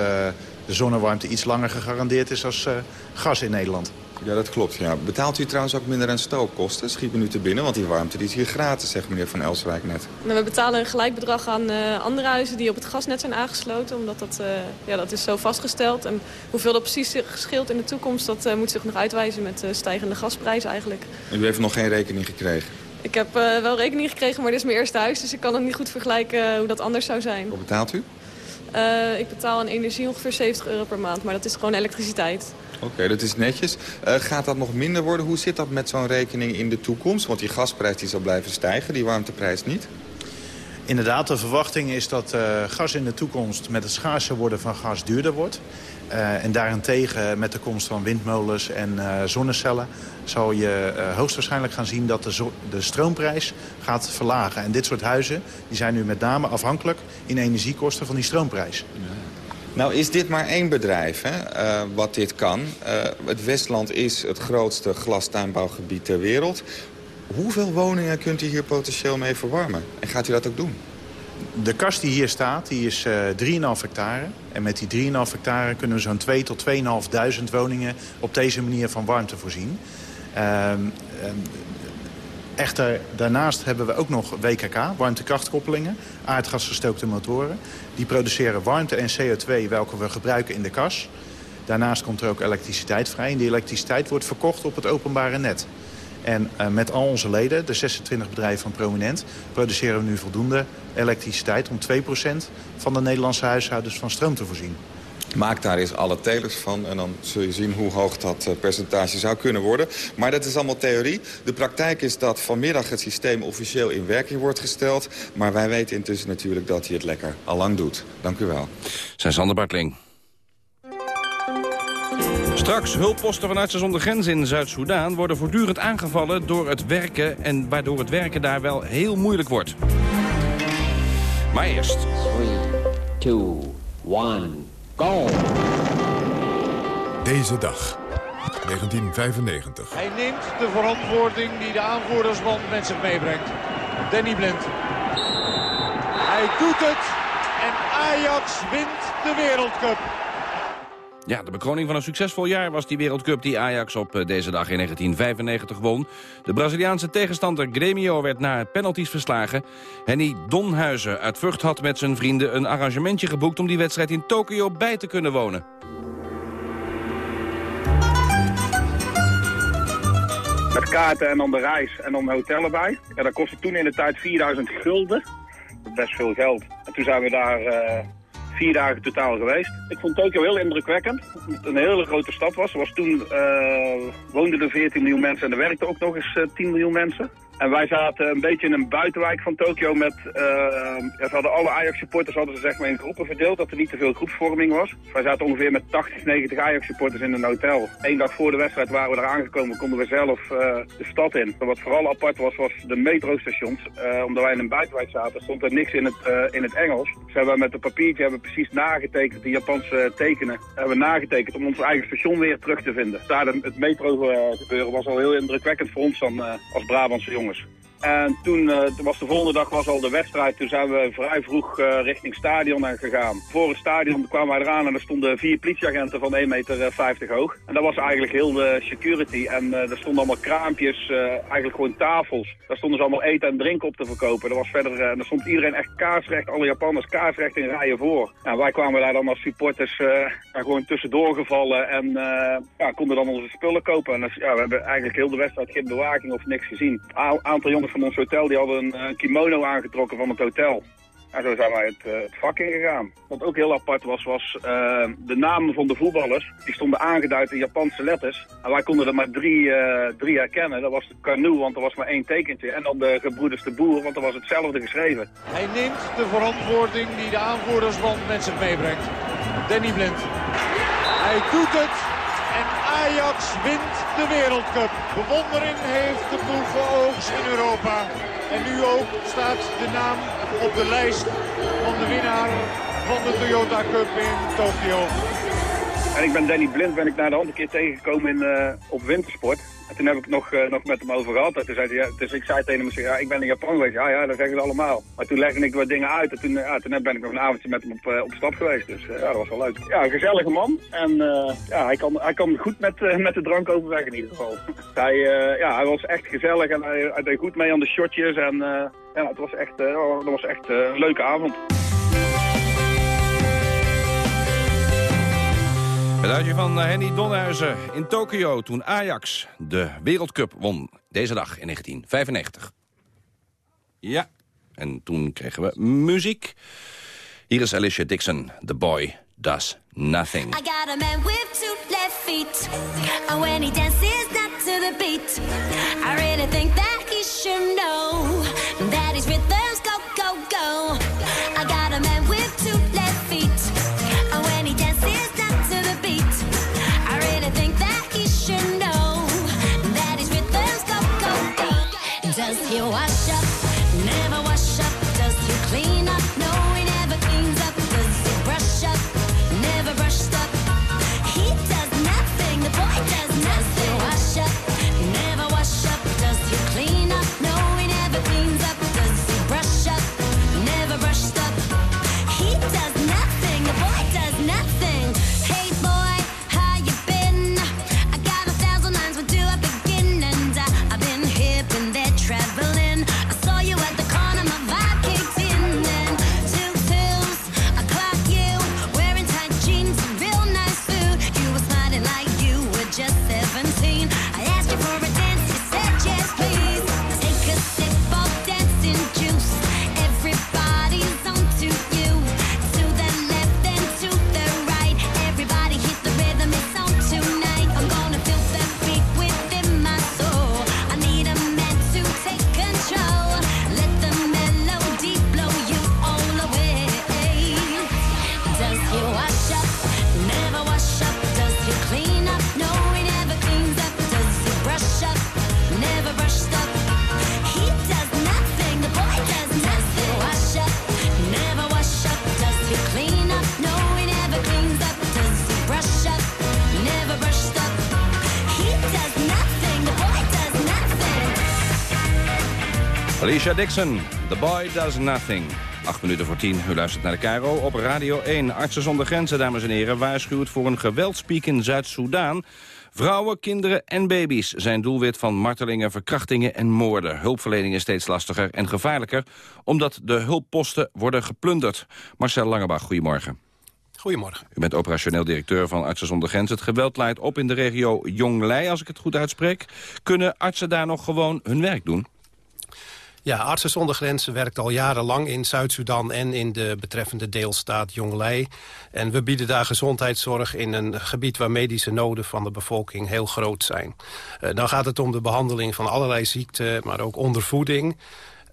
de zonnewarmte iets langer gegarandeerd is als gas in Nederland.
Ja, dat klopt. Ja. Betaalt u trouwens ook minder aan stookkosten? Schiet me nu te binnen, want die warmte die is hier gratis, zegt meneer Van Elswijk net.
Nou, we betalen een gelijk bedrag aan uh, andere huizen die op het gasnet zijn aangesloten. Omdat dat, uh, ja, dat is zo vastgesteld. En hoeveel dat precies scheelt in de toekomst, dat uh, moet zich nog uitwijzen met stijgende gasprijzen eigenlijk.
U heeft nog geen rekening gekregen?
Ik heb wel rekening gekregen, maar dit is mijn eerste huis. Dus ik kan het niet goed vergelijken hoe dat anders zou zijn.
Wat betaalt u?
Ik betaal aan energie ongeveer 70 euro per maand, maar dat is gewoon elektriciteit.
Oké, dat is netjes. Uh, gaat dat nog minder worden? Hoe zit dat met zo'n rekening in de toekomst? Want die gasprijs die zal blijven stijgen, die warmteprijs niet.
Inderdaad, de verwachting is dat uh, gas in de toekomst met het schaarser worden van gas duurder wordt. Uh, en daarentegen met de komst van windmolens en zonnecellen... zal je hoogstwaarschijnlijk gaan zien dat de, de, stroomprijs gaat verlagen. En dit soort huizen die zijn nu met name afhankelijk in energiekosten van die stroomprijs.
Nou is dit maar één bedrijf hè, uh, wat dit kan. Uh, het Westland is het grootste glastuinbouwgebied ter wereld. Hoeveel woningen kunt u hier potentieel mee verwarmen? En gaat u dat ook doen?
De kast die hier staat, die is uh, 3,5 hectare. En met die 3,5 hectare kunnen we zo'n 2 tot 2.500 woningen op deze manier van warmte voorzien. Uh, Echter, daarnaast hebben we ook nog WKK, warmtekrachtkoppelingen, aardgasgestookte motoren. Die produceren warmte en CO2, welke we gebruiken in de kas. Daarnaast komt er ook elektriciteit vrij. En die elektriciteit wordt verkocht op het openbare net. En uh, met al onze leden, de 26 bedrijven van Prominent... produceren we nu voldoende elektriciteit om 2% van de Nederlandse huishoudens van stroom te voorzien.
Maak daar eens alle telers van en dan zul je zien hoe hoog dat eh, percentage zou kunnen worden. Maar dat is allemaal theorie. De praktijk is dat vanmiddag het systeem officieel in werking wordt gesteld. Maar wij weten intussen natuurlijk dat hij het lekker al lang doet. Dank u wel.
Zijn Sander Bartling. Straks, hulpposten vanuit zijn zonder grens in Zuid-Soedan... worden voortdurend aangevallen door het werken... en waardoor het werken daar wel heel moeilijk wordt. Maar eerst... 3, 2, 1...
Go! Deze dag, 1995.
Hij neemt de verantwoording die de aanvoerdersband met zich meebrengt. Danny Blind. Hij doet het en Ajax wint de Wereldcup.
Ja, de bekroning van een succesvol jaar was die Wereldcup die Ajax op eh, deze dag in 1995 won. De Braziliaanse tegenstander Grêmio werd na penalties verslagen. Henny Donhuizen uit Vught had met zijn vrienden een arrangementje geboekt... om die wedstrijd in Tokio bij te kunnen wonen.
Met kaarten en dan de reis en dan de hotel erbij. Ja, dat kostte toen in de tijd 4000 gulden. Best veel geld. En toen zijn we daar... Uh vier dagen totaal geweest. Ik vond Tokio heel indrukwekkend. Het een hele grote stad was. was toen uh, woonden er 14 miljoen mensen en er werkten ook nog eens uh, eh, 10 miljoen mensen. En wij zaten een beetje in een buitenwijk van Tokio met... Uh, hadden alle Ajax-supporters hadden ze zeg maar in groepen verdeeld, dat er niet te veel groepsvorming was. Wij zaten ongeveer met 80, 90 Ajax-supporters in een hotel. Eén dag voor de wedstrijd waren we er aangekomen, konden we zelf uh, de stad in. wat vooral apart was, was de metrostations. Uh, omdat wij in een buitenwijk zaten, stond er niks in het, in het Engels. Dus hebben we met een papiertje hebben precies nagetekend, die Japanse tekenen, hebben we nagetekend om ons eigen station weer terug te vinden. Daar het metro gebeuren was al heel indrukwekkend voor ons als Brabantse jongens. En toen uh, was de volgende dag was al de wedstrijd. Toen zijn we vrij vroeg uh, richting stadion gegaan. Voor het stadion kwamen wij eraan en er stonden vier politieagenten van 1,50 meter hoog. En dat was eigenlijk heel de security. En uh, er stonden allemaal kraampjes, eigenlijk gewoon tafels. Daar stonden ze allemaal eten en drinken op te verkopen. Er was verder, en er stond iedereen echt kaarsrecht, alle Japanners kaarsrecht in rijen voor. En wij kwamen daar dan als supporters gewoon tussendoor gevallen en ja, konden dan onze spullen kopen. En ja, we hebben eigenlijk heel de wedstrijd geen bewaking of niks gezien. Een aantal jongens van ons hotel die hadden een, kimono aangetrokken van het hotel. En zo zijn wij het, uh, het vak ingegaan. Wat ook heel apart was, was uh, de namen van de voetballers. Die stonden aangeduid in Japanse letters. En wij konden er maar drie, drie herkennen. Dat was de Canoe, want er was maar één tekentje. En dan de gebroeders de Boer, want er was hetzelfde geschreven.
Hij neemt de verantwoording die de aanvoerdersband met zich meebrengt. Danny Blind. Hij doet het. Ajax wint de Wereldcup. Bewondering heeft de ploeg geoogst in Europa. En nu ook staat de naam op de lijst van de winnaar van de Toyota Cup in Tokio.
En ik ben Danny Blind, ben ik naar de hand een keer tegengekomen in, uh, op wintersport. En toen heb ik nog, uh, nog met hem over gehad. En toen zei hij, dus ik zei tegen hem, ja, ik ben in Japan geweest. Ja, ja, dat zeggen ze allemaal. Maar toen legde ik wat dingen uit. En toen, ja, toen ben ik nog een avondje met hem op, uh, op stap geweest. Dus ja, dat was wel leuk. Ja, een gezellige man. En ja, hij kan, hij kan goed met, met de drank overweg in ieder geval. hij, ja, hij was echt gezellig en hij, hij deed goed mee aan de shotjes. En ja, het was echt, dat was echt een leuke avond.
Het uitje van Henny Donhuizen in Tokio toen Ajax de Wereldcup won. Deze dag in 1995. Ja, en toen kregen we muziek. Hier is Alicia Dixon, The Boy Does Nothing. I got a man with two left feet. And when he dances not to the beat. I really think that he should know. Dixon, The Boy Does Nothing. Acht minuten voor tien, u luistert naar de Caro op Radio 1. Artsen zonder grenzen, dames en heren, waarschuwt voor een geweldspiek in Zuid-Soedan. Vrouwen, kinderen en baby's zijn doelwit van martelingen, verkrachtingen en moorden. Hulpverlening is steeds lastiger en gevaarlijker, omdat de hulpposten worden geplunderd. Marcel Langebach, goedemorgen.
Goedemorgen.
U bent operationeel directeur van Artsen zonder Grenzen. Het geweld leidt op in de regio Jonglei, als ik het goed uitspreek. Kunnen artsen daar nog gewoon hun werk doen?
Ja, Artsen zonder Grenzen werkt al jarenlang in Zuid-Soedan en in de betreffende deelstaat Jonglei. En we bieden daar gezondheidszorg in een gebied waar medische noden van de bevolking heel groot zijn. Uh, dan gaat het om de behandeling van allerlei ziekten, maar ook ondervoeding.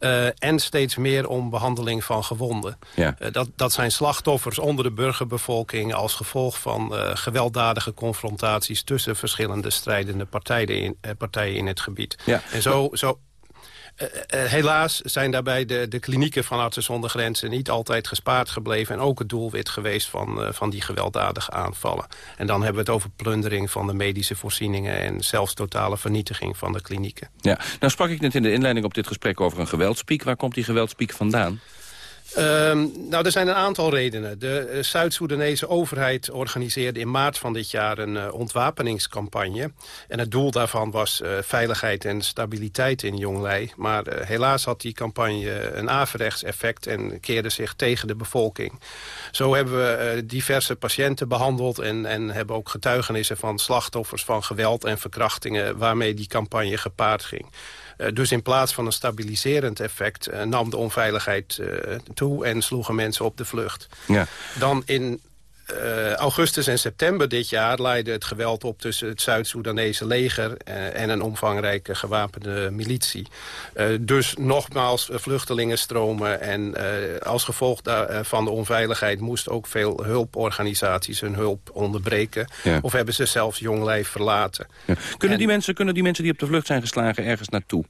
Uh, en steeds meer om behandeling van gewonden.
Ja.
Uh, dat, dat zijn slachtoffers onder de burgerbevolking... als gevolg van uh, gewelddadige confrontaties... tussen verschillende strijdende partijen in, partijen in het gebied.
Ja.
En zo... zo helaas zijn daarbij de, de klinieken van Artsen zonder Grenzen niet altijd gespaard gebleven... en ook het doelwit geweest van, uh, van die gewelddadige aanvallen. En dan hebben we het over plundering van de medische voorzieningen... en zelfs totale vernietiging van de klinieken.
Ja, nou sprak ik net in de inleiding op dit gesprek over een geweldspiek. Waar komt die geweldspiek vandaan?
Um, nou, er zijn een aantal redenen. De uh, Zuid-Soedanese overheid organiseerde in maart van dit jaar een uh, ontwapeningscampagne. En het doel daarvan was uh, veiligheid en stabiliteit in Jonglei. Maar helaas had die campagne een averechts effect en keerde zich tegen de bevolking. Zo hebben we diverse patiënten behandeld en, en hebben ook getuigenissen van slachtoffers van geweld en verkrachtingen waarmee die campagne gepaard ging. Dus in plaats van een stabiliserend effect nam de onveiligheid toe en sloegen mensen op de vlucht.
Ja.
Dan in uh, augustus en september dit jaar leidde het geweld op tussen het Zuid-Soedanese leger uh, en een omvangrijke gewapende militie. Uh, dus nogmaals vluchtelingenstromen en als gevolg van de onveiligheid moest ook veel hulporganisaties hun hulp onderbreken. Ja. Of hebben ze zelfs jonglijf verlaten.
Ja. Kunnen, die mensen, kunnen die mensen die op de vlucht zijn geslagen ergens naartoe?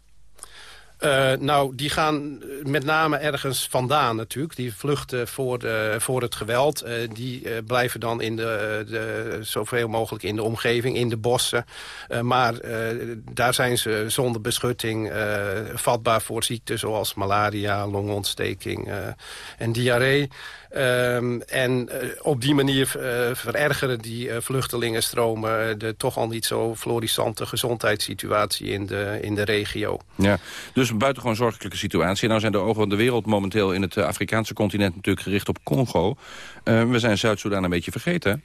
Uh, nou, die gaan met name ergens vandaan natuurlijk. Die vluchten voor, de, voor het geweld. Uh, die uh, blijven dan in de, de, zoveel mogelijk in de omgeving, in de bossen. maar daar zijn ze zonder beschutting vatbaar voor ziekten... zoals malaria, longontsteking en diarree. Um, en op die manier verergeren die vluchtelingenstromen... de toch al niet zo florissante gezondheidssituatie in de, in de regio.
Ja, dus een buitengewoon zorgelijke situatie. Nou zijn de ogen van de wereld momenteel in het Afrikaanse continent... natuurlijk gericht op Congo. we zijn Zuid-Soedan een beetje vergeten,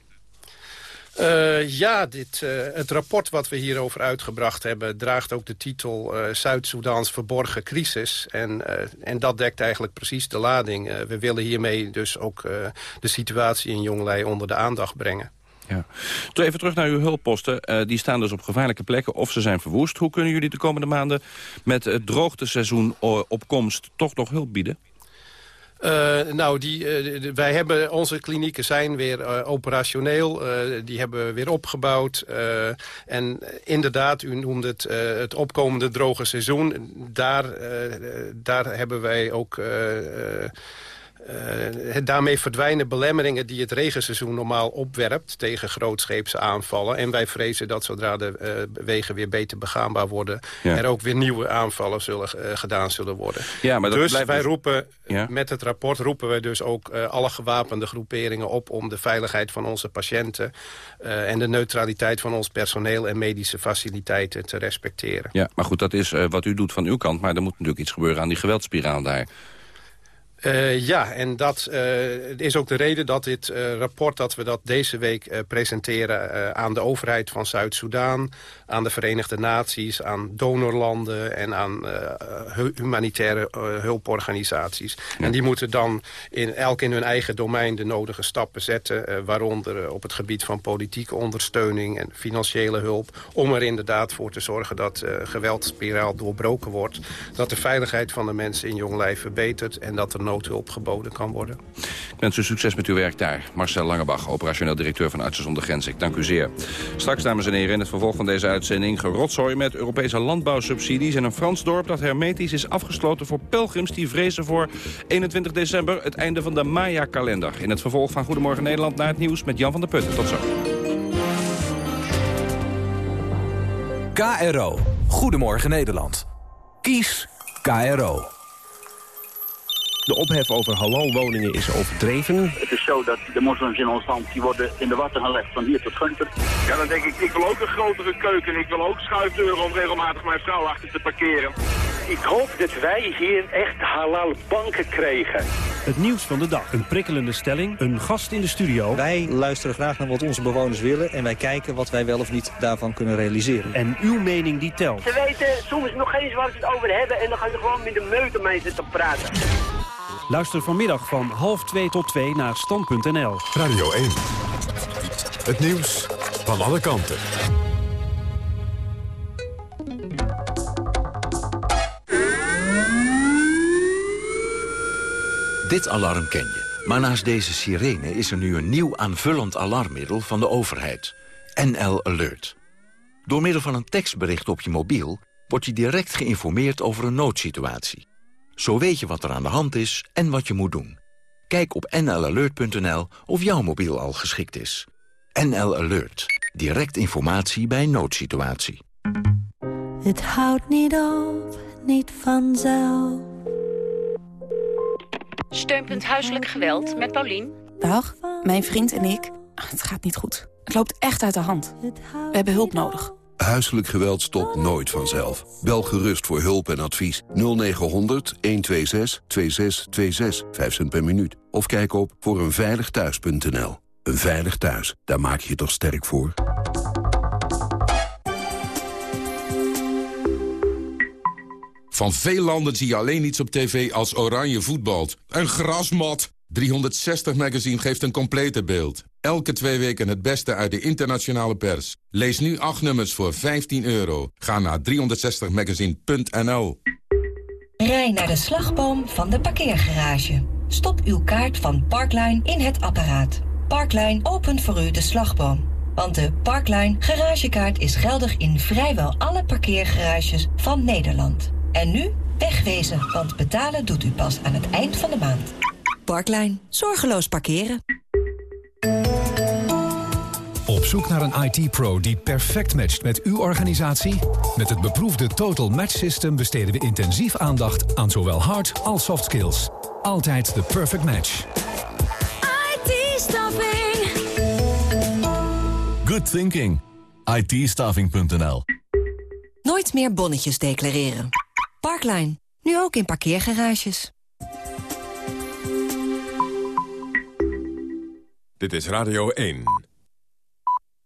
uh, ja, dit, het rapport wat we hierover uitgebracht hebben... draagt ook de titel Zuid-Soedaans verborgen crisis. En, en dat dekt eigenlijk precies de lading. we willen hiermee dus ook de situatie in Jonglei onder de aandacht brengen.
Ja. Even terug naar uw hulpposten. die staan dus op gevaarlijke plekken of ze zijn verwoest. Hoe kunnen jullie de komende maanden met het droogteseizoen op komst... toch nog hulp bieden?
Uh, nou, die, wij hebben, onze klinieken zijn weer operationeel. die hebben we weer opgebouwd. en inderdaad, u noemde het het opkomende droge seizoen. Daar, daar hebben wij ook uh, daarmee verdwijnen belemmeringen die het regenseizoen normaal opwerpt... tegen grootscheepse aanvallen. En wij vrezen dat zodra de uh, wegen weer beter begaanbaar worden... er ook weer nieuwe aanvallen zullen, uh, gedaan zullen worden. Ja, maar dus wij dus... roepen, ja? met het rapport roepen we dus ook alle gewapende groeperingen op... om de veiligheid van onze patiënten en de neutraliteit van ons personeel... en medische faciliteiten te respecteren.
Ja, maar goed, dat is wat u doet van uw kant... maar er moet natuurlijk iets gebeuren aan die geweldspiraal daar.
Uh, ja, en dat uh, is ook de reden dat dit uh, rapport dat we dat deze week presenteren aan de overheid van Zuid-Soedan, aan de Verenigde Naties, aan donorlanden en aan humanitaire hulporganisaties. Ja. En die moeten dan in, elk in hun eigen domein de nodige stappen zetten, waaronder op het gebied van politieke ondersteuning en financiële hulp, om er inderdaad voor te zorgen dat geweldspiraal doorbroken wordt, dat de veiligheid van de mensen in Jonglijf verbetert en dat er noodhulp geboden kan worden.
Ik wens u succes met uw werk daar. Marcel Langebach, operationeel directeur van Artsen zonder Grenzen. Ik dank u zeer. Straks, dames en heren, in het vervolg van deze uitzending... gerotzooi met Europese landbouwsubsidies... en een Frans dorp dat hermetisch is afgesloten voor pelgrims... die vrezen voor 21 december, het einde van de Maya-kalender. In het vervolg van Goedemorgen Nederland naar het nieuws met Jan van der Putten. Tot zo.
KRO. Goedemorgen Nederland. Kies KRO.
De ophef over halalwoningen is overdreven.
Het is zo dat de moslims in ons land die worden in de watten gelegd van hier tot Gunter.
Ja, dan denk ik, ik wil ook een grotere keuken. Ik wil ook schuifdeuren om regelmatig mijn vrouw achter te parkeren.
Ik hoop dat wij hier echt halal banken krijgen.
Het nieuws van de dag. Een prikkelende stelling. Een gast in de studio.
Wij luisteren graag naar wat onze bewoners willen. En wij kijken wat wij wel of niet daarvan kunnen realiseren.
En uw mening die telt.
Ze weten soms nog eens waar ze het over hebben. En dan gaan ze gewoon met de meute mee zitten praten.
Luister vanmiddag van half 2 tot 2 naar stand.nl.
Radio 1. Het nieuws van alle kanten.
Dit alarm ken je. Maar naast deze sirene is er nu een nieuw aanvullend alarmmiddel van de overheid. NL Alert. Door middel van een tekstbericht op je mobiel... word je direct geïnformeerd over een noodsituatie. Zo weet je wat er aan de hand is en wat je moet doen. Kijk op nlalert.nl of jouw mobiel al geschikt is. NL Alert. Direct informatie bij noodsituatie.
Het houdt niet op, niet vanzelf.
Steunpunt Huiselijk Geweld met Paulien.
Dag, mijn vriend en ik. Het gaat niet goed. Het loopt echt uit de hand. We hebben hulp nodig.
Huiselijk geweld stopt nooit vanzelf. Bel gerust voor hulp en advies 0900 126 2626, 5 cent per minuut. Of kijk op voor eenveiligthuis.nl. Een veilig thuis, daar maak je je toch sterk voor?
Van veel landen zie je alleen iets op tv als oranje voetbalt. Een grasmat! 360 Magazine geeft een complete beeld. Elke twee weken het beste uit de internationale pers. Lees nu acht nummers voor 15 euro. Ga naar 360magazine.nl
Rij naar de slagboom van de parkeergarage. Stop uw kaart van Parkline in het apparaat. Parkline opent voor u de slagboom. Want de Parkline garagekaart is geldig in vrijwel alle parkeergarages van Nederland. En nu wegwezen, want betalen doet u pas aan het eind van de maand. Parklijn. Zorgeloos parkeren.
Op zoek naar een IT-pro die perfect matcht met uw organisatie? Met het beproefde Total Match System besteden we intensief aandacht aan zowel hard als soft skills. Altijd de perfect match.
IT-staffing.
Good thinking. it
Nooit meer bonnetjes declareren. Parklijn. Nu ook in parkeergarages.
Dit is Radio 1.